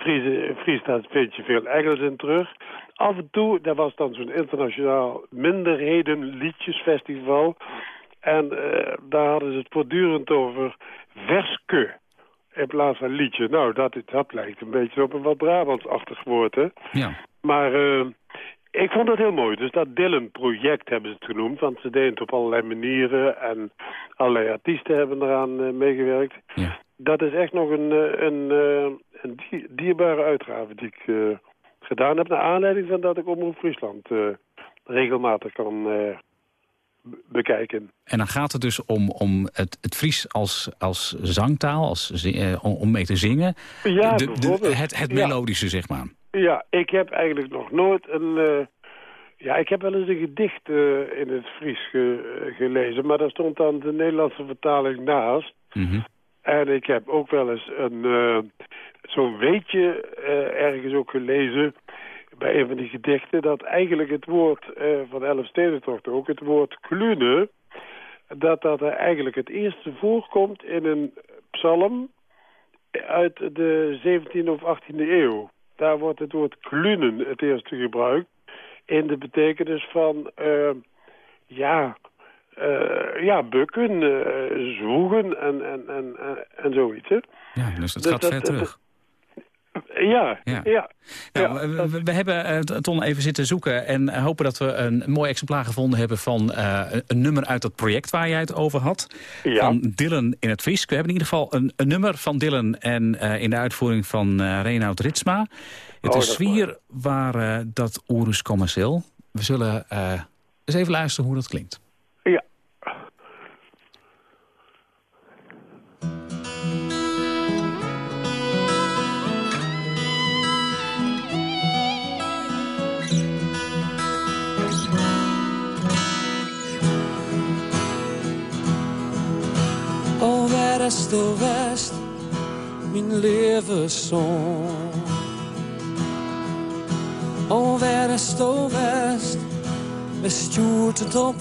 Fries, Fries staat vind je veel Engels in terug. Af en toe, daar was dan zo'n internationaal minderheden-liedjesfestival. En uh, daar hadden ze het voortdurend over verske in plaats van liedje. Nou, dat, dat lijkt een beetje op een wat Brabantsachtig woord, hè? Ja. Maar uh, ik vond dat heel mooi. Dus dat Dylan-project hebben ze het genoemd. Want ze deden het op allerlei manieren. En allerlei artiesten hebben eraan uh, meegewerkt. Ja. Dat is echt nog een, een, een dierbare uitgave die ik gedaan heb... naar aanleiding van dat ik Omroep Friesland regelmatig kan bekijken. En dan gaat het dus om, om het, het Fries als, als zangtaal, als, uh, om mee te zingen. Ja, de, de, het, het melodische, zeg maar. Ja, ik heb eigenlijk nog nooit een... Uh, ja, ik heb wel eens een gedicht uh, in het Fries ge, gelezen, maar daar stond dan de Nederlandse vertaling naast. Mm -hmm. En ik heb ook wel eens een zo'n weetje ergens ook gelezen bij een van die gedichten... dat eigenlijk het woord van Elf Stedentocht ook, het woord klune... dat dat eigenlijk het eerste voorkomt in een psalm uit de 17e of 18e eeuw. Daar wordt het woord klunen het eerste gebruikt... in de betekenis van, uh, ja, uh, ja, bukken, zwoegen en, en, en, en zoiets. Hè? Ja, dus dat gaat ver terug. Ja, ja. ja. Nou, we, we, hebben uh, Ton even zitten zoeken en hopen dat we een mooi exemplaar gevonden hebben van uh, een nummer uit dat project waar jij het over had. Ja. Van Dylan in het Fries. We hebben in ieder geval een, een nummer van Dylan en uh, in de uitvoering van Reinoud Ritsma. Het oh, is Zwier waar dat Oerus commercieel. We zullen eens even luisteren hoe dat klinkt. O west, mijn levensson. O west, o west, we stuurt het op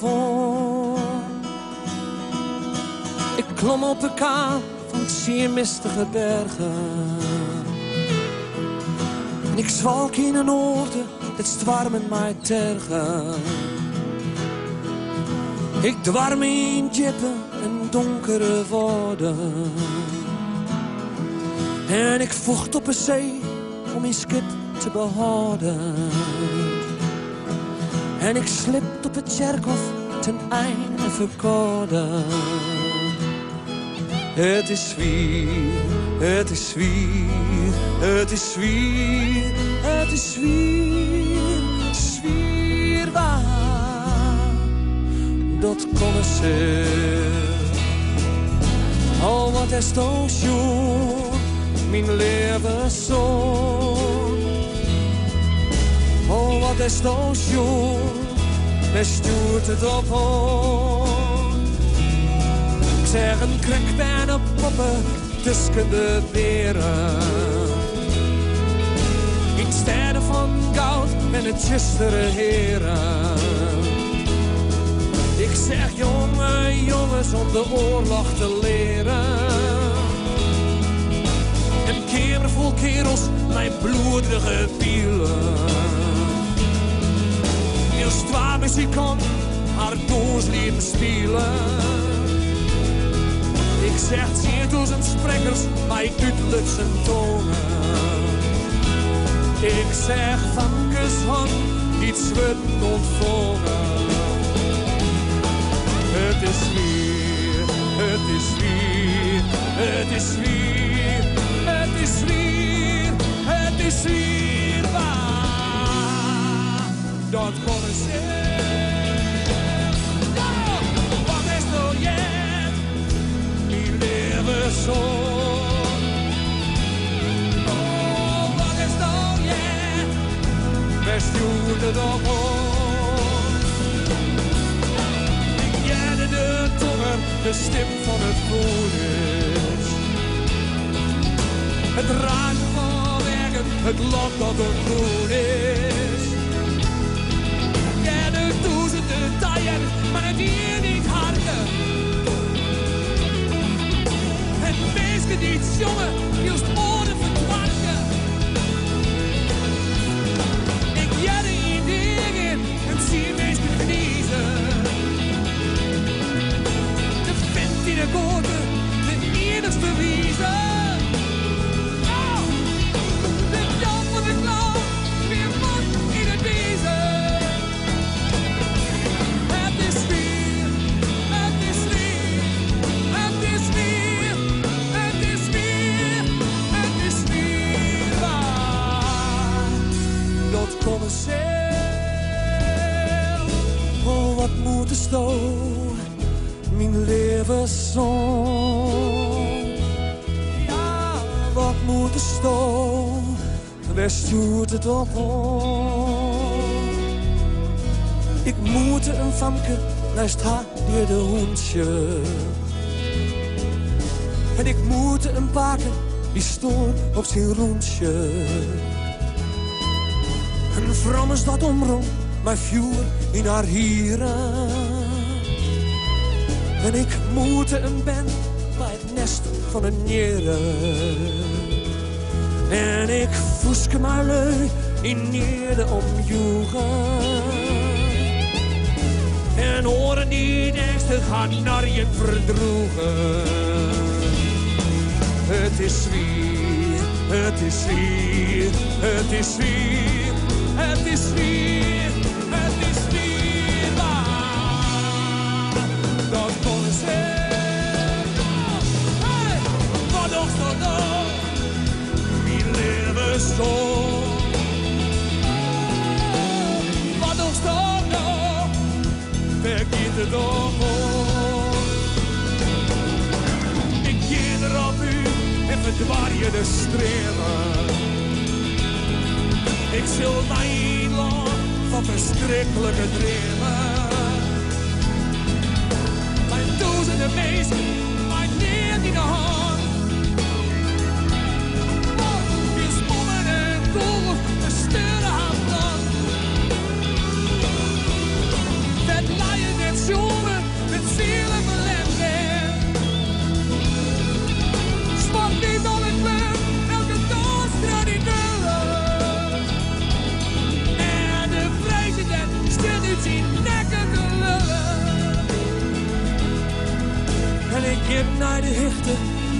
Ik klom op de kaan van zeer mistige bergen. En ik zwalk in een oorde, het stwarmen mij tergen. Ik dwarm in jippen en donkere woorden. En ik vocht op een zee om mijn skip te behouden. En ik slip op het kerkhof ten einde verkouden. Het is zwier, het is zwier, het is zwier, het is zwier, zwier waar. Dat kon. Oh, wat is toch schoon, mijn leven zo. Oh, wat is schoon, we stuurt het op ons. Ik zeg een krek bij een poppen tussen de beren. In steden van goud en het justere heren. Ik zeg jonge jongens om de oorlog te leren. En keren vol kerels mijn bloedige pielen. Eerst waar kon haar doos lieten spelen. Ik zeg en sprekers bij uitlutsen tonen. Ik zeg van kushand iets wordt ontvangen. Het is weer, het is weer, het is weer, het is weer, het is weer waar. Dat kon ik zeggen. Wat is nou jet? Die leven zo. Oh, wat is nou jet? We stuurden het de stip van het bonus. Het raakt van ergen, het land dat er groen is. Ja, de duizenden taaien, maar het hier niet harde. Het meeste niet jongen, juist wat moet mijn leven. Waar stuurt het op? Ik moet een famke naast haar weer de hoentje. En ik moet een paken die stoort op zijn roentje. Een vrouw is dat omrond, maar vuur in haar hieren. En ik moet een ben bij het nest van een nieren. En ik voeske maar lui in nierde omjoegen. En horen eens te gaan naar je verdroegen. Het is weer, het is weer, het is weer, het is weer, het nog Ik keer er op u en verdwaar je de streven. Ik zul mijn land van verschrikkelijke dreven. Mijn duizenden meesten,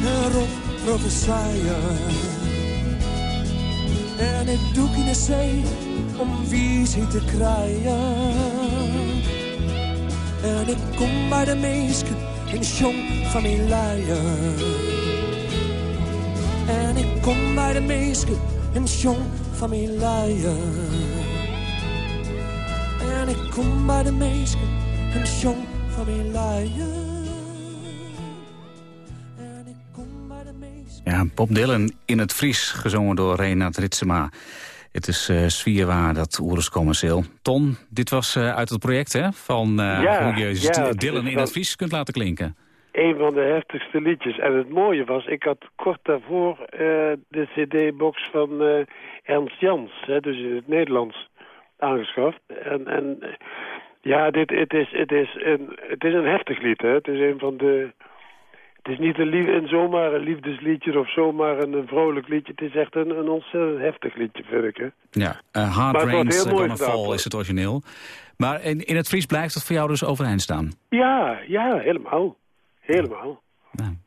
erop profetieën. En ik doe in de zee om visie te krijgen. En ik kom bij de meesten in jong van. En ik kom bij de meesten in jong van. En ik kom bij de meesten in jong van. Ja, Bob Dylan in het Fries, gezongen door Renat Ritsema. Het is uh, dat Oeres commercieel. Ton, dit was uh, uit het project hè, van uh, Ja, hoe je ja, Dylan in het Fries kunt laten klinken. Een van de heftigste liedjes. En het mooie was, ik had kort daarvoor eh, de cd-box van eh, Ernst Jans, hè, dus in het Nederlands, aangeschaft. En, en eh, ja, dit, het, is, het, is een, het is een heftig lied. Hè. Het is een van de... Het is niet een, lief, een zomaar een liefdesliedje of zomaar een, een vrolijk liedje. Het is echt een, een ontzettend heftig liedje, vind ik. Hè. Ja, uh, Hard Maar Rain's mooi Gonna Fall is het origineel. Maar in, in het Fries blijft het voor jou dus overeind staan. Ja, ja, helemaal. Helemaal.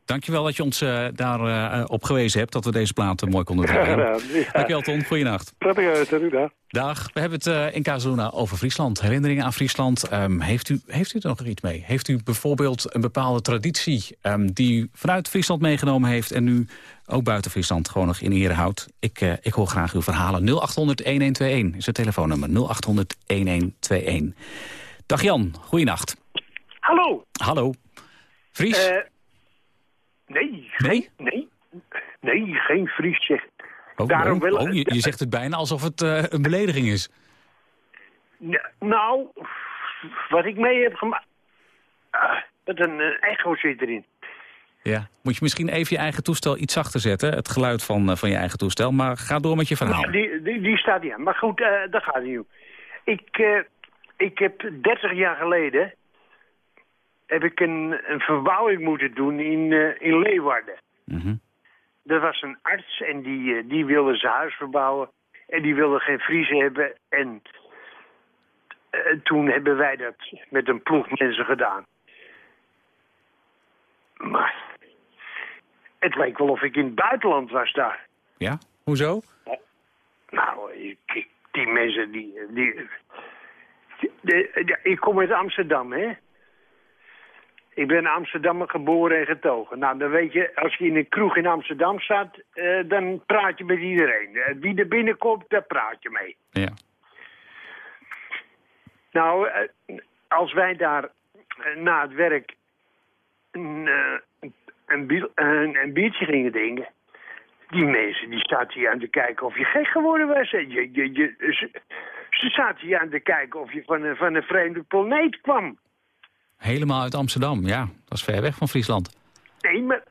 Dankjewel dat je ons eh, daar eh, op gewezen hebt... dat we deze platen mooi konden draaien. Ja. Dankjewel Ton, goeienacht. Prettig uit, en u daar. Dag, we hebben het eh, in Casaluna over Friesland. Herinneringen aan Friesland. Ehm, heeft, u, heeft u er nog iets mee? Heeft u bijvoorbeeld een bepaalde traditie... ehm, die u vanuit Friesland meegenomen heeft... en nu ook buiten Friesland gewoon nog in ere houdt? Ik, eh, ik hoor graag uw verhalen. 0800-1121 is het telefoonnummer. 0800-1121. Dag Jan, goeienacht. Hallo. Hallo. Fries? Nee. Nee? Nee. Nee, geen Fries zeg. Oh, daarom oh, wel- oh, je, je zegt het bijna alsof het eh, een belediging is. Nou, wat ik mee heb gemaakt... Ah, met een eh, echo zit erin. Ja. Moet je misschien even je eigen toestel iets zachter zetten, het geluid van, eh, van je eigen toestel. Maar ga door met je verhaal. Nou, die, die, die staat niet aan. Maar goed, uh, dat gaat niet om. Ik, uh, ik heb 30 jaar geleden heb ik een, een verbouwing moeten doen in, uh, in Leeuwarden. Mhm. Er was een arts en die, die wilde zijn huis verbouwen. En die wilde geen vriezen hebben. En toen hebben wij dat met een ploeg mensen gedaan. Maar het leek wel of ik in het buitenland was daar. Ja? Hoezo? Nou, ik, die mensen die... die, die de, ik kom uit Amsterdam, hè. Ik ben in Amsterdam geboren en getogen. Nou, dan weet je, als je in een kroeg in Amsterdam staat, uh, dan praat je met iedereen. Uh, wie er binnenkomt, daar praat je mee. Ja. Nou, uh, als wij daar na het werk een, een, een, een biertje gingen drinken... Die mensen die zaten hier aan te kijken of je gek geworden was. Je, je, je, ze, ze zaten hier aan te kijken of je van van een vreemde planeet kwam. Helemaal uit Amsterdam, ja. Dat is ver weg van Friesland. Nee, maar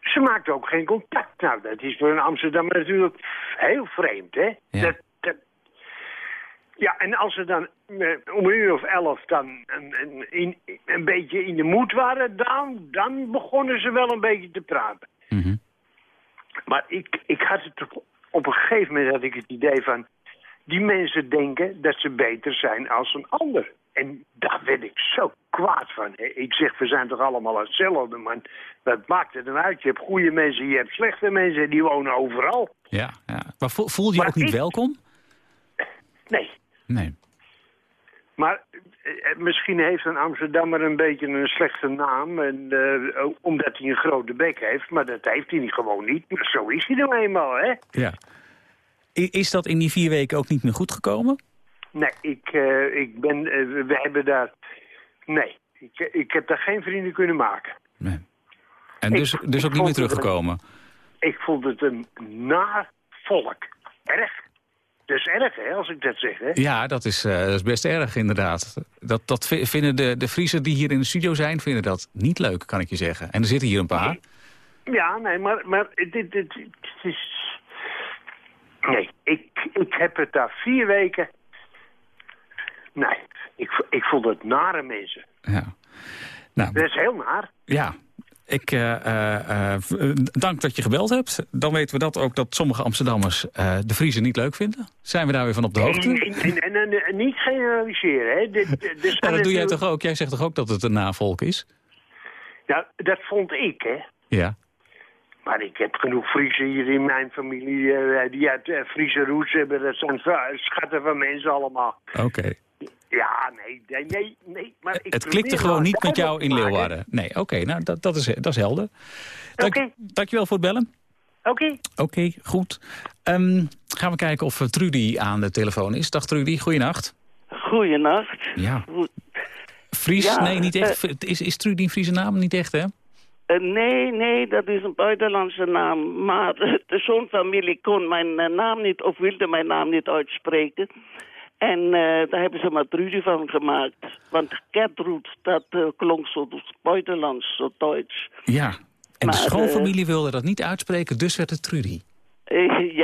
ze maakten ook geen contact. Nou, dat is voor een Amsterdam natuurlijk heel vreemd, hè? Ja. Dat, dat... ja, en als ze dan eh, om een uur of elf dan een, een beetje in de moed waren... Dan, dan begonnen ze wel een beetje te praten. Mm -hmm. Maar ik, ik had het op een gegeven moment had ik het idee van... die mensen denken dat ze beter zijn als een ander. En daar werd ik zo kwaad van. Ik zeg, we zijn toch allemaal hetzelfde, man. Wat maakt het dan uit? Je hebt goede mensen, je hebt slechte mensen, die wonen overal. Ja, ja. maar voelde je maar ook niet ik... welkom? Nee. Nee. Maar eh, misschien heeft een Amsterdammer een beetje een slechte naam... En, uh, omdat hij een grote bek heeft, maar dat heeft hij gewoon niet. Maar zo is hij nou eenmaal, hè? Ja. Is dat in die vier weken ook niet meer goed gekomen? Nee, ik, uh, ik ben, uh, we hebben daar... Nee, ik, ik heb daar geen vrienden kunnen maken. Nee. En dus, ik, dus ook niet meer teruggekomen? Een, ik vond het een naar volk. Erg. Dat is erg, hè, als ik dat zeg, hè? Ja, dat is, uh, dat is best erg, inderdaad. Dat, dat vinden de, de Friesen die hier in de studio zijn, vinden dat niet leuk, kan ik je zeggen. En er zitten hier een paar. Nee. Ja, nee, maar, maar dit, dit, dit is... Nee, ik, ik heb het daar vier weken Nee, ik, ik vond het nare mensen. Ja. Nou, dat is heel naar. Ja, ik uh, uh, uh, dank dat je gebeld hebt. Dan weten we dat ook dat sommige Amsterdammers de Vriezen niet leuk vinden. Zijn we daar weer van op de hoogte? En, en, niet generaliseren. Hè. De, de, de ja, dat doe jij toch ook? Jij zegt toch ook dat het een navolk is? Ja, dat vond ik, hè. Ja. Maar ik heb genoeg Friesen hier in mijn familie die uit Friese roots hebben. Dat zijn schatten van mensen allemaal. Oké. Okay. Ja, nee, nee, nee. maar ik het klikte gewoon niet met jou in Leeuwarden. Nee, oké, okay, nou dat, dat, is, dat is helder. Dank, okay. Dankjewel voor het bellen. Oké. Okay. Oké, okay, goed. Um, gaan we kijken of Trudy aan de telefoon is. Dag Trudy, goeienacht. Goeienacht. Ja. Fries? Ja, nee, niet echt. Uh, is, is Trudy een Friese naam? Niet echt, hè? Uh, nee, nee, dat is een buitenlandse naam. Maar de zoonfamilie kon mijn uh, naam niet, of wilde mijn naam niet uitspreken. En uh, daar hebben ze maar Trudy van gemaakt. Want Gertrud, dat uh, klonk zo buitenlands, zo Duits. Ja, en maar, de schoonfamilie uh, wilde dat niet uitspreken, dus werd het Trudy.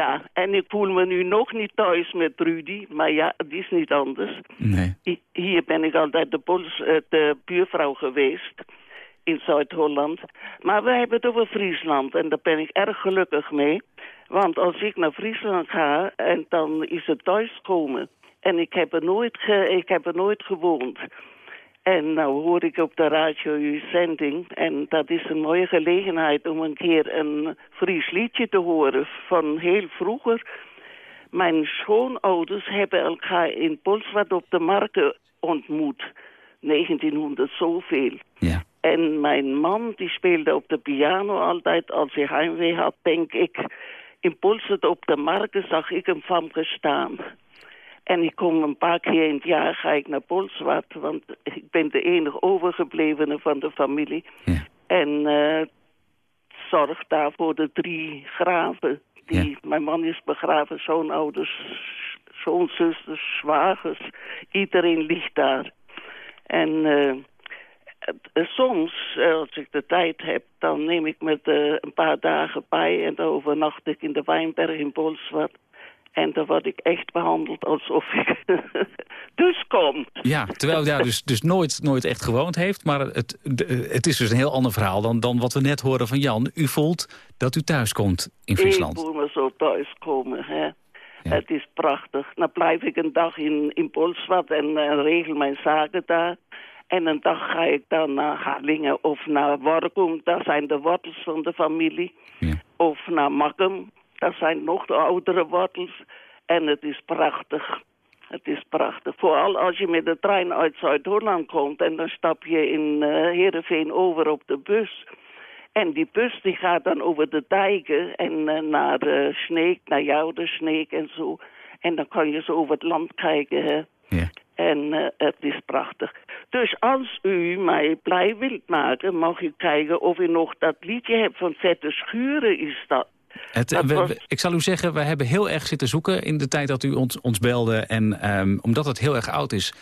ja, en ik voel me nu nog niet thuis met Trudy. Maar ja, het is niet anders. Nee. Hier ben ik altijd de, pols, de buurvrouw geweest in Zuid-Holland. Maar we hebben het over Friesland en daar ben ik erg gelukkig mee. Want als ik naar Friesland ga en dan is het thuiskomen... En ik heb er nooit, ge, ik heb er nooit gewoond. En nou hoor ik op de radio uw zending. En dat is een mooie gelegenheid om een keer een Fries liedje te horen van heel vroeger. Mijn schoonouders hebben elkaar in Polswad op de marken ontmoet. 1900 zoveel. Ja. En mijn man die speelde op de piano altijd. Als hij heimwee had, denk ik. In Polswad op de marken zag ik hem van staan. En ik kom een paar keer in het jaar ga ik naar Polswad, want ik ben de enige overgeblevene van de familie. Ja. En uh, zorg daar voor de drie graven. Die, ja. Mijn man is begraven, zoonouders, zoonzusters, zwagers. Iedereen ligt daar. En uh, eh, soms, eh, als ik de tijd heb, dan neem ik me een paar dagen bij... en dan overnacht ik in de Wijnberg in Bolsward. En dan word ik echt behandeld alsof ik dus kom. Ja, terwijl hij daar dus, dus nooit, nooit echt gewoond heeft. Maar het, het is dus een heel ander verhaal dan, dan wat we net horen van Jan. U voelt dat u thuis komt in Friesland. Ik voel me zo thuiskomen, hè. Het is prachtig. Dan blijf ik een dag in, in Bolsward en uh, regel mijn zaken daar. En een dag ga ik dan naar Harlingen of naar Workum. Daar zijn de wortels van de familie. Ja. Of naar Makkum. Dat zijn nog de oudere wortels. En het is prachtig. Het is prachtig. Vooral als je met de trein uit Zuid-Holland komt... en dan stap je in uh, Heerenveen over op de bus... En die bus die gaat dan over de dijken en uh, naar de Sneek, naar jou de Sneek en zo. En dan kan je zo over het land kijken. Hè. Ja. En uh, het is prachtig. Dus als u mij blij wilt maken, mag u kijken of u nog dat liedje hebt van Vette Schuren is dat. Het, we, ik zal u zeggen, we hebben heel erg zitten zoeken in de tijd dat u ons, ons belde. En um, omdat het heel erg oud is,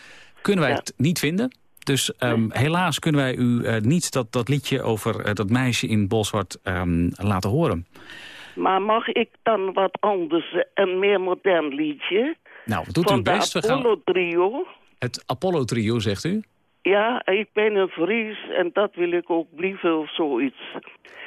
kunnen wij het niet vinden. Dus um, helaas kunnen wij u uh, niet dat, dat liedje over uh, dat meisje in Bolsward um, laten horen. Maar mag ik dan wat anders, een meer modern liedje? Nou, doet u best. Het Apollo Trio. Het Apollo Trio, zegt u? Ja, ik ben een Fries en dat wil ik ook blijven of zoiets.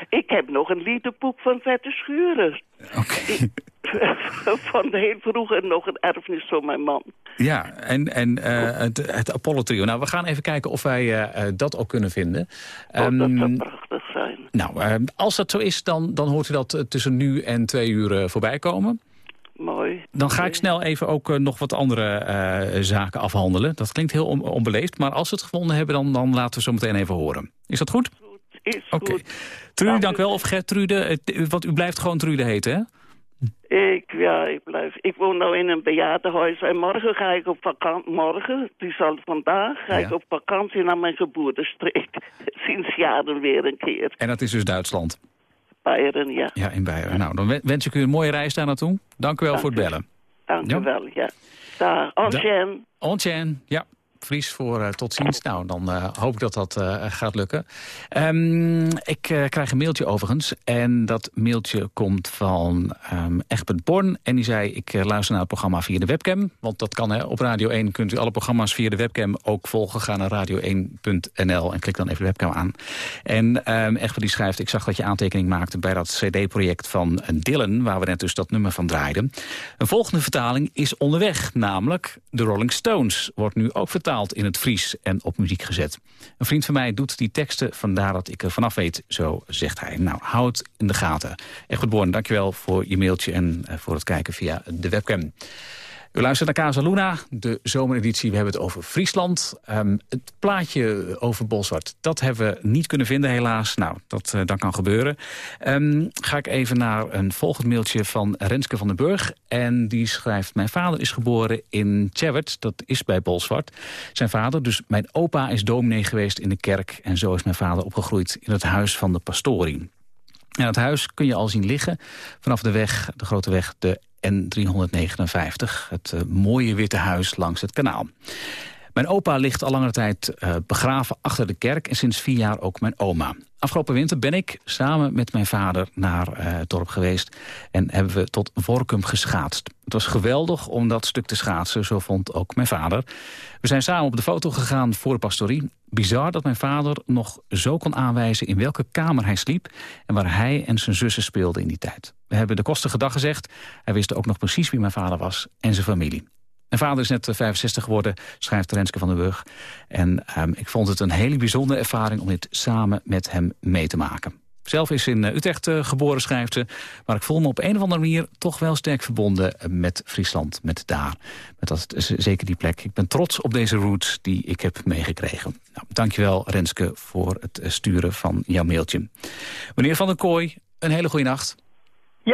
Ik heb nog een liederboek van Vette Schuren. Oké. van heel vroeger nog een erfenis van mijn man. Ja, en, en uh, het, het Apollo Trio. Nou, we gaan even kijken of wij uh, dat ook kunnen vinden. Oh, um, dat zou prachtig zijn. Nou, uh, als dat zo is, dan, dan hoort u dat tussen nu en twee uur voorbij komen. Mooi. Dan ga ik snel even ook nog wat andere zaken afhandelen. Dat klinkt heel on onbeleefd, maar als we het gevonden hebben... dan, dan laten we zo meteen even horen. Is dat goed? Is Oké. Trude, dank wel. Of Gertrude, want u blijft gewoon Trude heten, hè? Ik, ja, ik blijf. Ik woon nou in een bejaardenhuis en morgen ga ik op vakantie. Morgen, die zal vandaag, ga ik op vakantie naar mijn geboortestreek. Sinds jaren weer een keer. En dat is dus Duitsland? Beieren, ja. Ja, in Beieren. Nou, dan wens ik u een mooie reis daar naartoe. Dank u wel voor het bellen. Dank u wel, ja. Daar, Onchen. Onchen, ja. Fries voor uh, tot ziens. Nou, dan uh, hoop ik dat dat uh, gaat lukken. Um, ik krijg een mailtje overigens. En dat mailtje komt van um, Born. En die zei, ik luister naar het programma via de webcam. Want dat kan, hè. Op Radio 1 kunt u alle programma's via de webcam ook volgen. Ga naar radio1.nl en klik dan even de webcam aan. En um, die schrijft, ik zag dat je aantekening maakte... bij dat cd-project van Dylan, waar we net dus dat nummer van draaiden. Een volgende vertaling is onderweg, namelijk de Rolling Stones. Wordt nu ook vertaald in het Fries en op muziek gezet. Een vriend van mij doet die teksten, vandaar dat ik er vanaf weet, zo zegt hij. Nou, houd in de gaten. Egbert Born, dankjewel voor je mailtje en eh, voor het kijken via de webcam. U luistert naar Casa Luna, de zomereditie. We hebben het over Friesland. Um, het plaatje over Bolsward, dat hebben we niet kunnen vinden helaas. Nou, dat, uh, kan gebeuren. Um, ga ik even naar een volgend mailtje van Renske van den Burg. En die schrijft, mijn vader is geboren in Tjewert, dat is bij Bolsward. Zijn vader, dus mijn opa, is dominee geweest in de kerk. En zo is mijn vader opgegroeid in het huis van de pastorie. En het huis kun je al zien liggen vanaf de weg, de grote weg, de N359. Het uh, mooie witte huis langs het kanaal. Mijn opa ligt al langere tijd uh, begraven achter de kerk... en sinds vier jaar ook mijn oma. Afgelopen winter ben ik samen met mijn vader naar uh, het dorp geweest... en hebben we tot Vorkum geschaatst. Het was geweldig om dat stuk te schaatsen, zo vond ook mijn vader. We zijn samen op de foto gegaan voor de pastorie. Bizar dat mijn vader nog zo kon aanwijzen in welke kamer hij sliep... en waar hij en zijn zussen speelden in die tijd. We hebben de kosten gedag gezegd. Hij wist ook nog precies wie mijn vader was en zijn familie. Mijn vader is net 65 geworden, schrijft Renske van den Burg. En um, ik vond het een hele bijzondere ervaring om dit samen met hem mee te maken. Zelf is in Utrecht uh, geboren, schrijft ze. Maar ik voel me op een of andere manier toch wel sterk verbonden met Friesland, met daar. Met dat, zeker die plek. Ik ben trots op deze roots die ik heb meegekregen. Nou, dankjewel Renske voor het sturen van jouw mailtje. Meneer Van der Kooi, een hele goede nacht.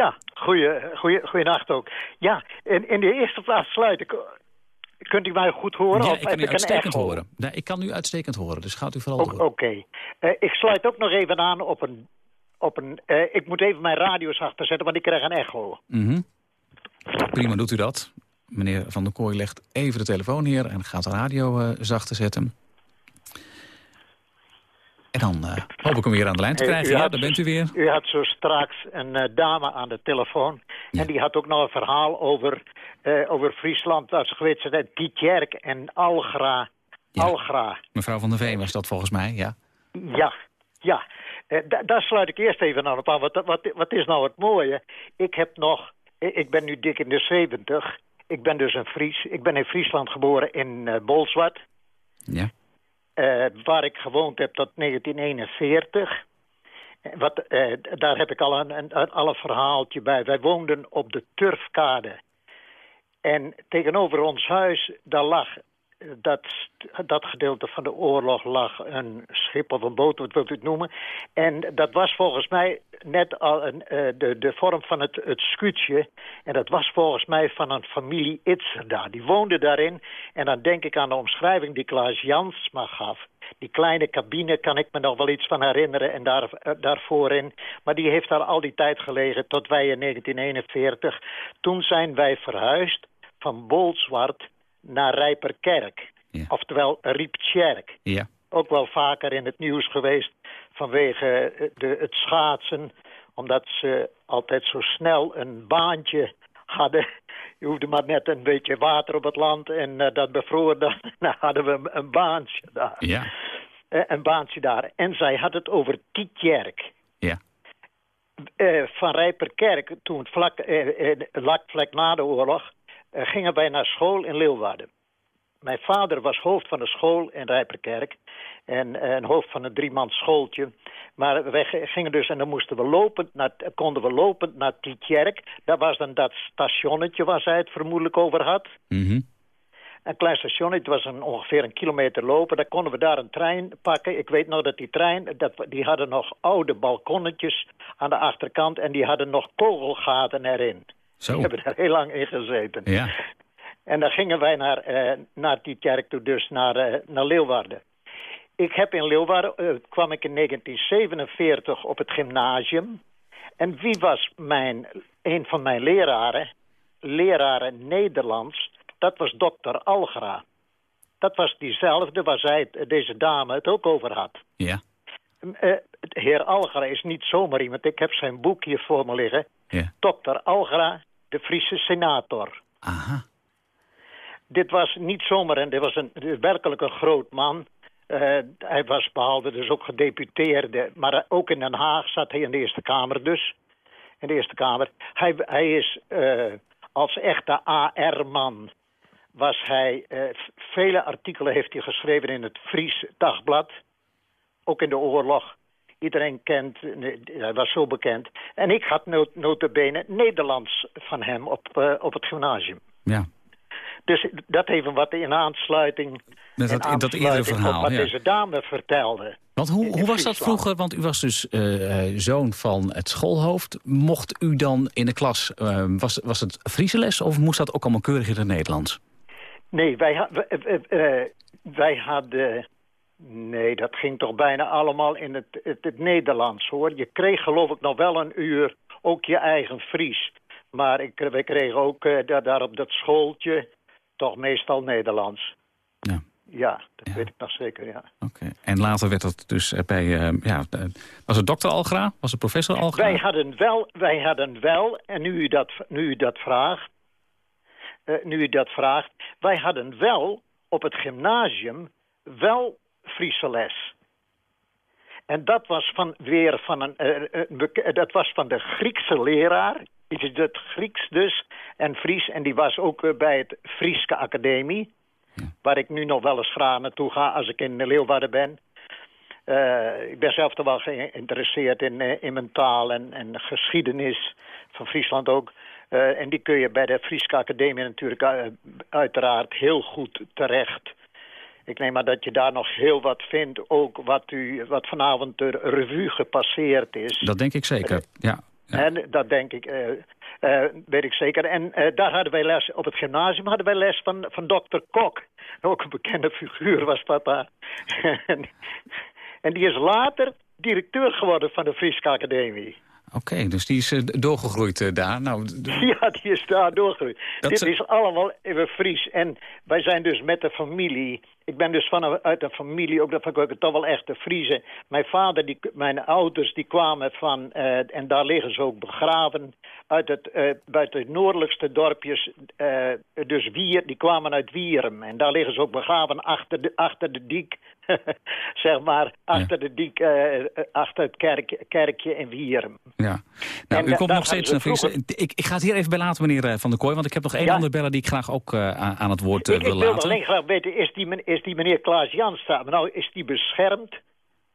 Ja, goeie, goeie, goeienacht ook. Ja, in, in de eerste plaats sluit ik... Kunt u mij goed horen? Ja, of ik kan u uitstekend horen. Nee, ik kan u uitstekend horen, dus gaat u vooral door. Oké. Okay. Uh, ik sluit ook nog even aan op een... Op een uh, ik moet even mijn radio zachter zetten, want ik krijg een echo. Mm -hmm. Prima, doet u dat. Meneer Van der Kooi legt even de telefoon neer en gaat de radio uh, zachter zetten. En dan hoop ik hem weer aan de lijn te krijgen. Ja, daar bent u weer. U had zo straks een dame aan de telefoon. En die had ook nog een verhaal over, over Friesland. Als geweest zijn, Tietjerk en Algra. Algra. Mevrouw van der Veen was dat volgens mij, ja. Ja, ja. daar sluit ik eerst even aan op aan. Wat, wat, wat is nou het mooie? Ik heb nog... Ik ben nu dik in de 70. Ik ben dus een Fries. Ik ben in Friesland geboren in uh, Bolsward. Ja. Uh, waar ik gewoond heb tot 1941. Wat, uh, daar heb ik al een, een, al een verhaaltje bij. Wij woonden op de Turfkade. En tegenover ons huis, daar lag dat, dat gedeelte van de oorlog lag een schip of een boot, wat wilt u het noemen. En dat was volgens mij net al een, uh, de, de vorm van het, het. En dat was volgens mij van een familie Itzerda. Die woonde daarin. En dan denk ik aan de omschrijving die Klaas Jansma gaf. Die kleine cabine kan ik me nog wel iets van herinneren en daar, uh, daarvoor in. Maar die heeft daar al die tijd gelegen tot wij in 1941. Toen zijn wij verhuisd van Bolsward naar Rijperkerk. Ja. Oftewel Rieptjerk. Ja. Ook wel vaker in het nieuws geweest vanwege de, het schaatsen. Omdat ze altijd zo snel een baantje hadden. Je hoefde maar net een beetje water op het land en uh, dat bevroor dan. Dan hadden we een, een baantje daar. Ja. Uh, een baantje daar. En zij had het over Tietjerk. Ja. Uh, van Rijperkerk, toen vlak, vlak, vlak na de oorlog, uh, gingen wij naar school in Leeuwarden. Mijn vader was hoofd van de school in Rijperkerk. En een hoofd van een driemans schooltje. Maar wij gingen dus, en dan moesten we lopend naar, konden we lopend naar Tietjerk. Dat was dan dat stationnetje waar zij het vermoedelijk over had. Mm Een klein stationnetje, het was een, ongeveer een kilometer lopen. Dan konden we daar een trein pakken. Ik weet nog dat die trein, dat, die hadden nog oude balkonnetjes aan de achterkant. En die hadden nog kogelgaten erin. Zo. Ik heb er heel lang in gezeten. Ja. En dan gingen wij naar, uh, naar die kerk toe, dus naar, uh, naar Leeuwarden. Ik heb in Leeuwarden, uh, kwam ik in 1947 op het gymnasium. En wie was mijn, een van mijn leraren, leraren Nederlands, dat was dokter Algra. Dat was diezelfde waar zij, deze dame het ook over had. Ja. de heer Algra is niet zomaar iemand, ik heb zijn boek hier voor me liggen. Ja. Dokter Algra, de Friese senator. Aha. Dit was niet zomaar, en dit was een, werkelijk een groot man. Uh, hij was behalve dus ook gedeputeerde, maar ook in Den Haag zat hij in de Eerste Kamer dus. In de Eerste Kamer. Hij, hij is uh, als echte AR-man was hij, uh, vele artikelen heeft hij geschreven in het Fries Dagblad. Ook in de oorlog. Iedereen kent, hij was zo bekend. En ik had not, notabene Nederlands van hem op, uh, op het gymnasium. Ja. Dus dat even wat in aansluiting, Met dat, in dat eerdere verhaal, wat ja. deze dame vertelde. Want hoe, hoe was dat vroeger? Want u was dus uh, zoon van het schoolhoofd. Mocht u dan in de klas, uh, was, was het Friese les of moest dat ook allemaal keurig in het Nederlands? Nee, wij, wij, wij hadden... Nee, dat ging toch bijna allemaal in het, het, het, Nederlands, hoor. Je kreeg geloof ik nog wel een uur ook je eigen Fries. Maar ik, wij kregen ook uh, daar, daar op dat schooltje toch meestal Nederlands. Ja. Ja, dat ja. weet ik nog zeker, ja. Oké. Okay. En later werd dat dus bij... Uh, ja, was het dokter Algra? Was het professor Algra? Wij hadden wel, wij hadden wel en nu u dat, nu u dat vraagt... Uh, nu u dat vraagt... Wij hadden wel op het gymnasium wel Friese les. En dat was van weer van een, uh, uh, dat was van de Griekse leraar. Is het Grieks dus en Fries. En die was ook bij het Frieske Academie. Ja. Waar ik nu nog wel eens graag naartoe ga als ik in Leeuwarden ben. Uh, ik ben zelf toch wel geïnteresseerd in, uh, in mijn taal en, en geschiedenis van Friesland ook. Uh, en die kun je bij de Frieske Academie natuurlijk uiteraard heel goed terecht. Ik neem maar dat je daar nog heel wat vindt, ook wat, u, wat vanavond de revue gepasseerd is. Dat denk ik zeker, ja. ja. En dat denk ik, uh, uh, weet ik zeker. En uh, daar hadden wij les, op het gymnasium hadden wij les van, van dokter Kok. Ook een bekende figuur was dat daar. en, en die is later directeur geworden van de Frieske Academie. Oké, okay, dus die is uh, doorgegroeid uh, daar. Nou, ja, die is daar doorgegroeid. Dat Dit is allemaal even Fries. En wij zijn dus met de familie ik ben dus vanuit een familie, ook dat vond ik toch wel echt de Friese. Mijn vader, die, mijn ouders, die kwamen van, uh, en daar liggen ze ook begraven, uit het, uh, buiten de noordelijkste dorpjes, uh, dus Wier, die kwamen uit Wierum. En daar liggen ze ook begraven achter de, achter de diek, zeg maar, achter de diek, achter het kerk, kerkje in Wierum. Ja, nou, en, u komt nog steeds naar Friese. Ik, ik ga het hier even bij laten, meneer Van der Kooi, want ik heb nog één ja. andere beller die ik graag ook aan het woord ik, wil ik laten. Ik wil alleen graag weten, is die, is die meneer Klaas Janstra, nou, is die beschermd?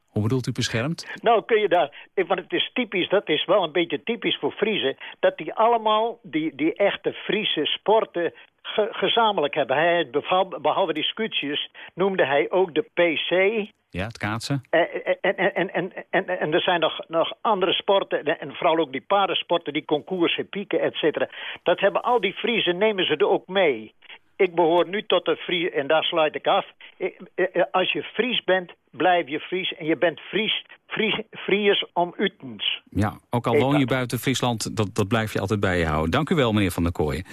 Hoe bedoelt u beschermd? Nou, kun je daar... Want het is typisch, dat is wel een beetje typisch voor Friese... dat die allemaal, die, die echte Friese sporten ge, gezamenlijk hebben. Hij, behalve die scootjes, noemde hij ook de PC... Ja, het kaatsen. En, en, en, en, en, en er zijn nog, nog andere sporten, en vooral ook die paardensporten, die concoursen, pieken, et cetera. Dat hebben al die Friese, nemen ze er ook mee ik behoor nu tot de Fries, en daar sluit ik af. Als je Fries bent, blijf je Fries. En je bent Fries, Fries, Friers om Utens. Ja, ook al woon je buiten Friesland, dat, dat blijf je altijd bij je houden. Dank u wel, meneer Van der Kooijen.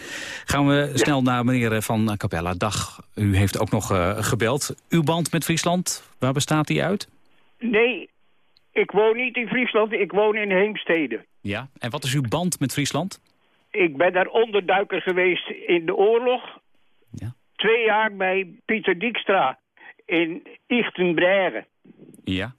Gaan we snel naar meneer Van Capella. Dag, u heeft ook nog uh, gebeld. Uw band met Friesland, waar bestaat die uit? Nee, ik woon niet in Friesland, ik woon in Heemstede. Ja, en wat is uw band met Friesland? Ik ben daar onderduiker geweest in de oorlog. Ja. Twee jaar bij Pieter Dijkstra in Ichtenbregen. Ja.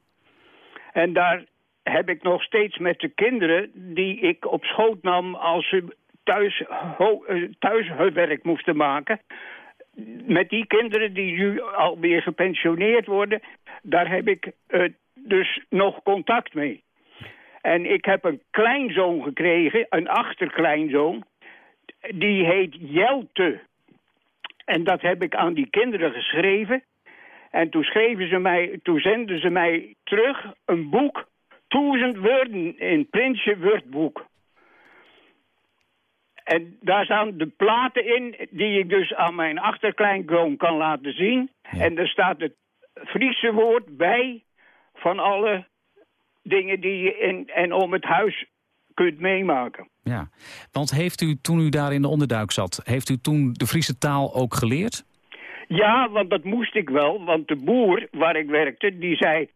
En daar heb ik nog steeds met de kinderen die ik op schoot nam als ze thuis, eh, thuiswerk moesten maken. Met die kinderen die nu alweer gepensioneerd worden, daar heb ik uh, dus nog contact mee. En ik heb een kleinzoon gekregen, een achterkleinzoon. Die heet Jelte. En dat heb ik aan die kinderen geschreven. En toen, schreven ze mij, toen zenden ze mij terug een boek, duizend woorden in Prinsje Wordboek. En daar staan de platen in die ik dus aan mijn achterkleinzoon kan laten zien. En er staat het Friese woord bij van alle dingen die je in en om het huis kunt meemaken. Ja, want heeft u toen u daar in de onderduik zat, heeft u toen de Friese taal ook geleerd? Ja, want dat moest ik wel, want de boer waar ik werkte, die zei...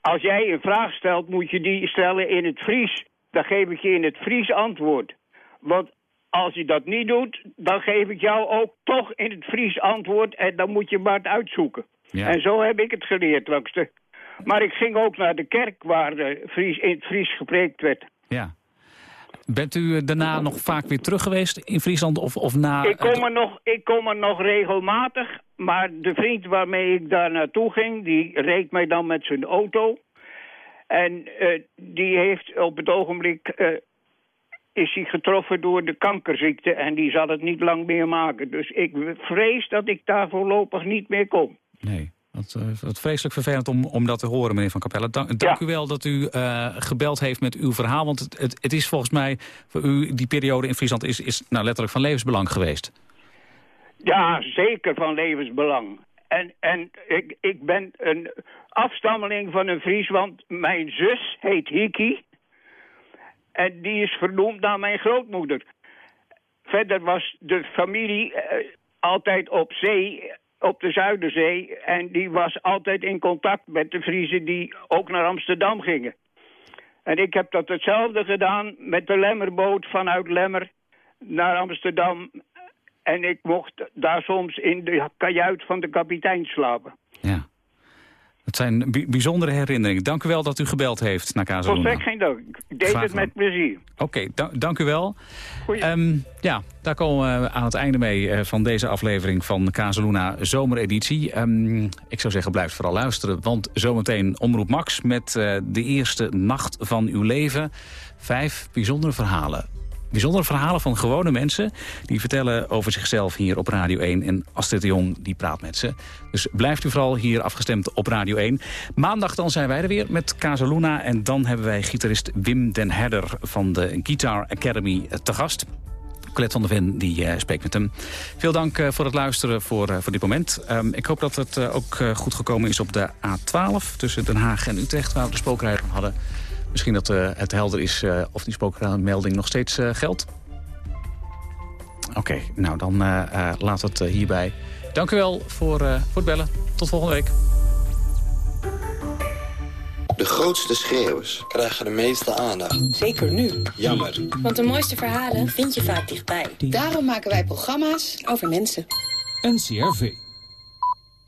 als jij een vraag stelt, moet je die stellen in het Fries. Dan geef ik je in het Fries antwoord. Want als je dat niet doet, dan geef ik jou ook toch in het Fries antwoord... en dan moet je maar het uitzoeken. Ja. En zo heb ik het geleerd, langste. Maar ik ging ook naar de kerk waar de Fries, in het Fries gepreekt werd. Ja. Bent u daarna nog vaak weer terug geweest in Friesland of, of na... Ik kom, er nog, ik kom er nog regelmatig, maar de vriend waarmee ik daar naartoe ging... die reed mij dan met zijn auto. En uh, die heeft op het ogenblik... Uh, is hij getroffen door de kankerziekte en die zal het niet lang meer maken. Dus ik vrees dat ik daar voorlopig niet meer kom. Nee. Wat, wat, vreselijk vervelend om, om dat te horen, meneer Van Capelle. Dank, dank ja. u wel dat u uh, gebeld heeft met uw verhaal. Want het, het, het, is volgens mij voor u, die periode in Friesland... is, is nou, letterlijk van levensbelang geweest. Ja, zeker van levensbelang. En, en ik, ik ben een afstammeling van een Fries, want mijn zus heet Hiki. En die is vernoemd naar mijn grootmoeder. Verder was de familie uh, altijd op zee op de Zuiderzee. En die was altijd in contact met de Friese die ook naar Amsterdam gingen. En ik heb dat hetzelfde gedaan met de Lemmerboot vanuit Lemmer naar Amsterdam. En ik mocht daar soms in de kajuit van de kapitein slapen. Het zijn bijzondere herinneringen. Dank u wel dat u gebeld heeft naar Kazeluna. Volstrekt geen dank. Ik deed Graag het met plezier. Oké, okay, dank, dank u wel. Um, ja, daar komen we aan het einde mee uh, van deze aflevering van Kazeluna zomereditie. Um, ik zou zeggen, blijf vooral luisteren, want zometeen Omroep Max... met uh, de eerste nacht van uw leven. Vijf bijzondere verhalen bijzondere verhalen van gewone mensen... die vertellen over zichzelf hier op Radio 1. En Astrid de Jong die praat met ze. Dus blijft u vooral hier afgestemd op Radio 1. Maandag dan zijn wij er weer met Casaluna. En dan hebben wij gitarist Wim den Herder van de Guitar Academy te gast. Colette van der Ven die uh, spreekt met hem. Veel dank uh, voor het luisteren voor, voor dit moment. Um, ik hoop dat het ook goed gekomen is op de A12 tussen Den Haag en Utrecht... waar we de spookrijder hadden. Misschien dat uh, het helder is uh, of die spookmelding nog steeds uh, geldt. Oké, okay, nou dan laat het hierbij. Dank u wel voor, uh, voor het bellen. Tot volgende week. De grootste schreeuwers krijgen de meeste aandacht. Zeker nu. Jammer. Want de mooiste verhalen vind je vaak dichtbij. Daarom maken wij programma's over mensen. NCRV.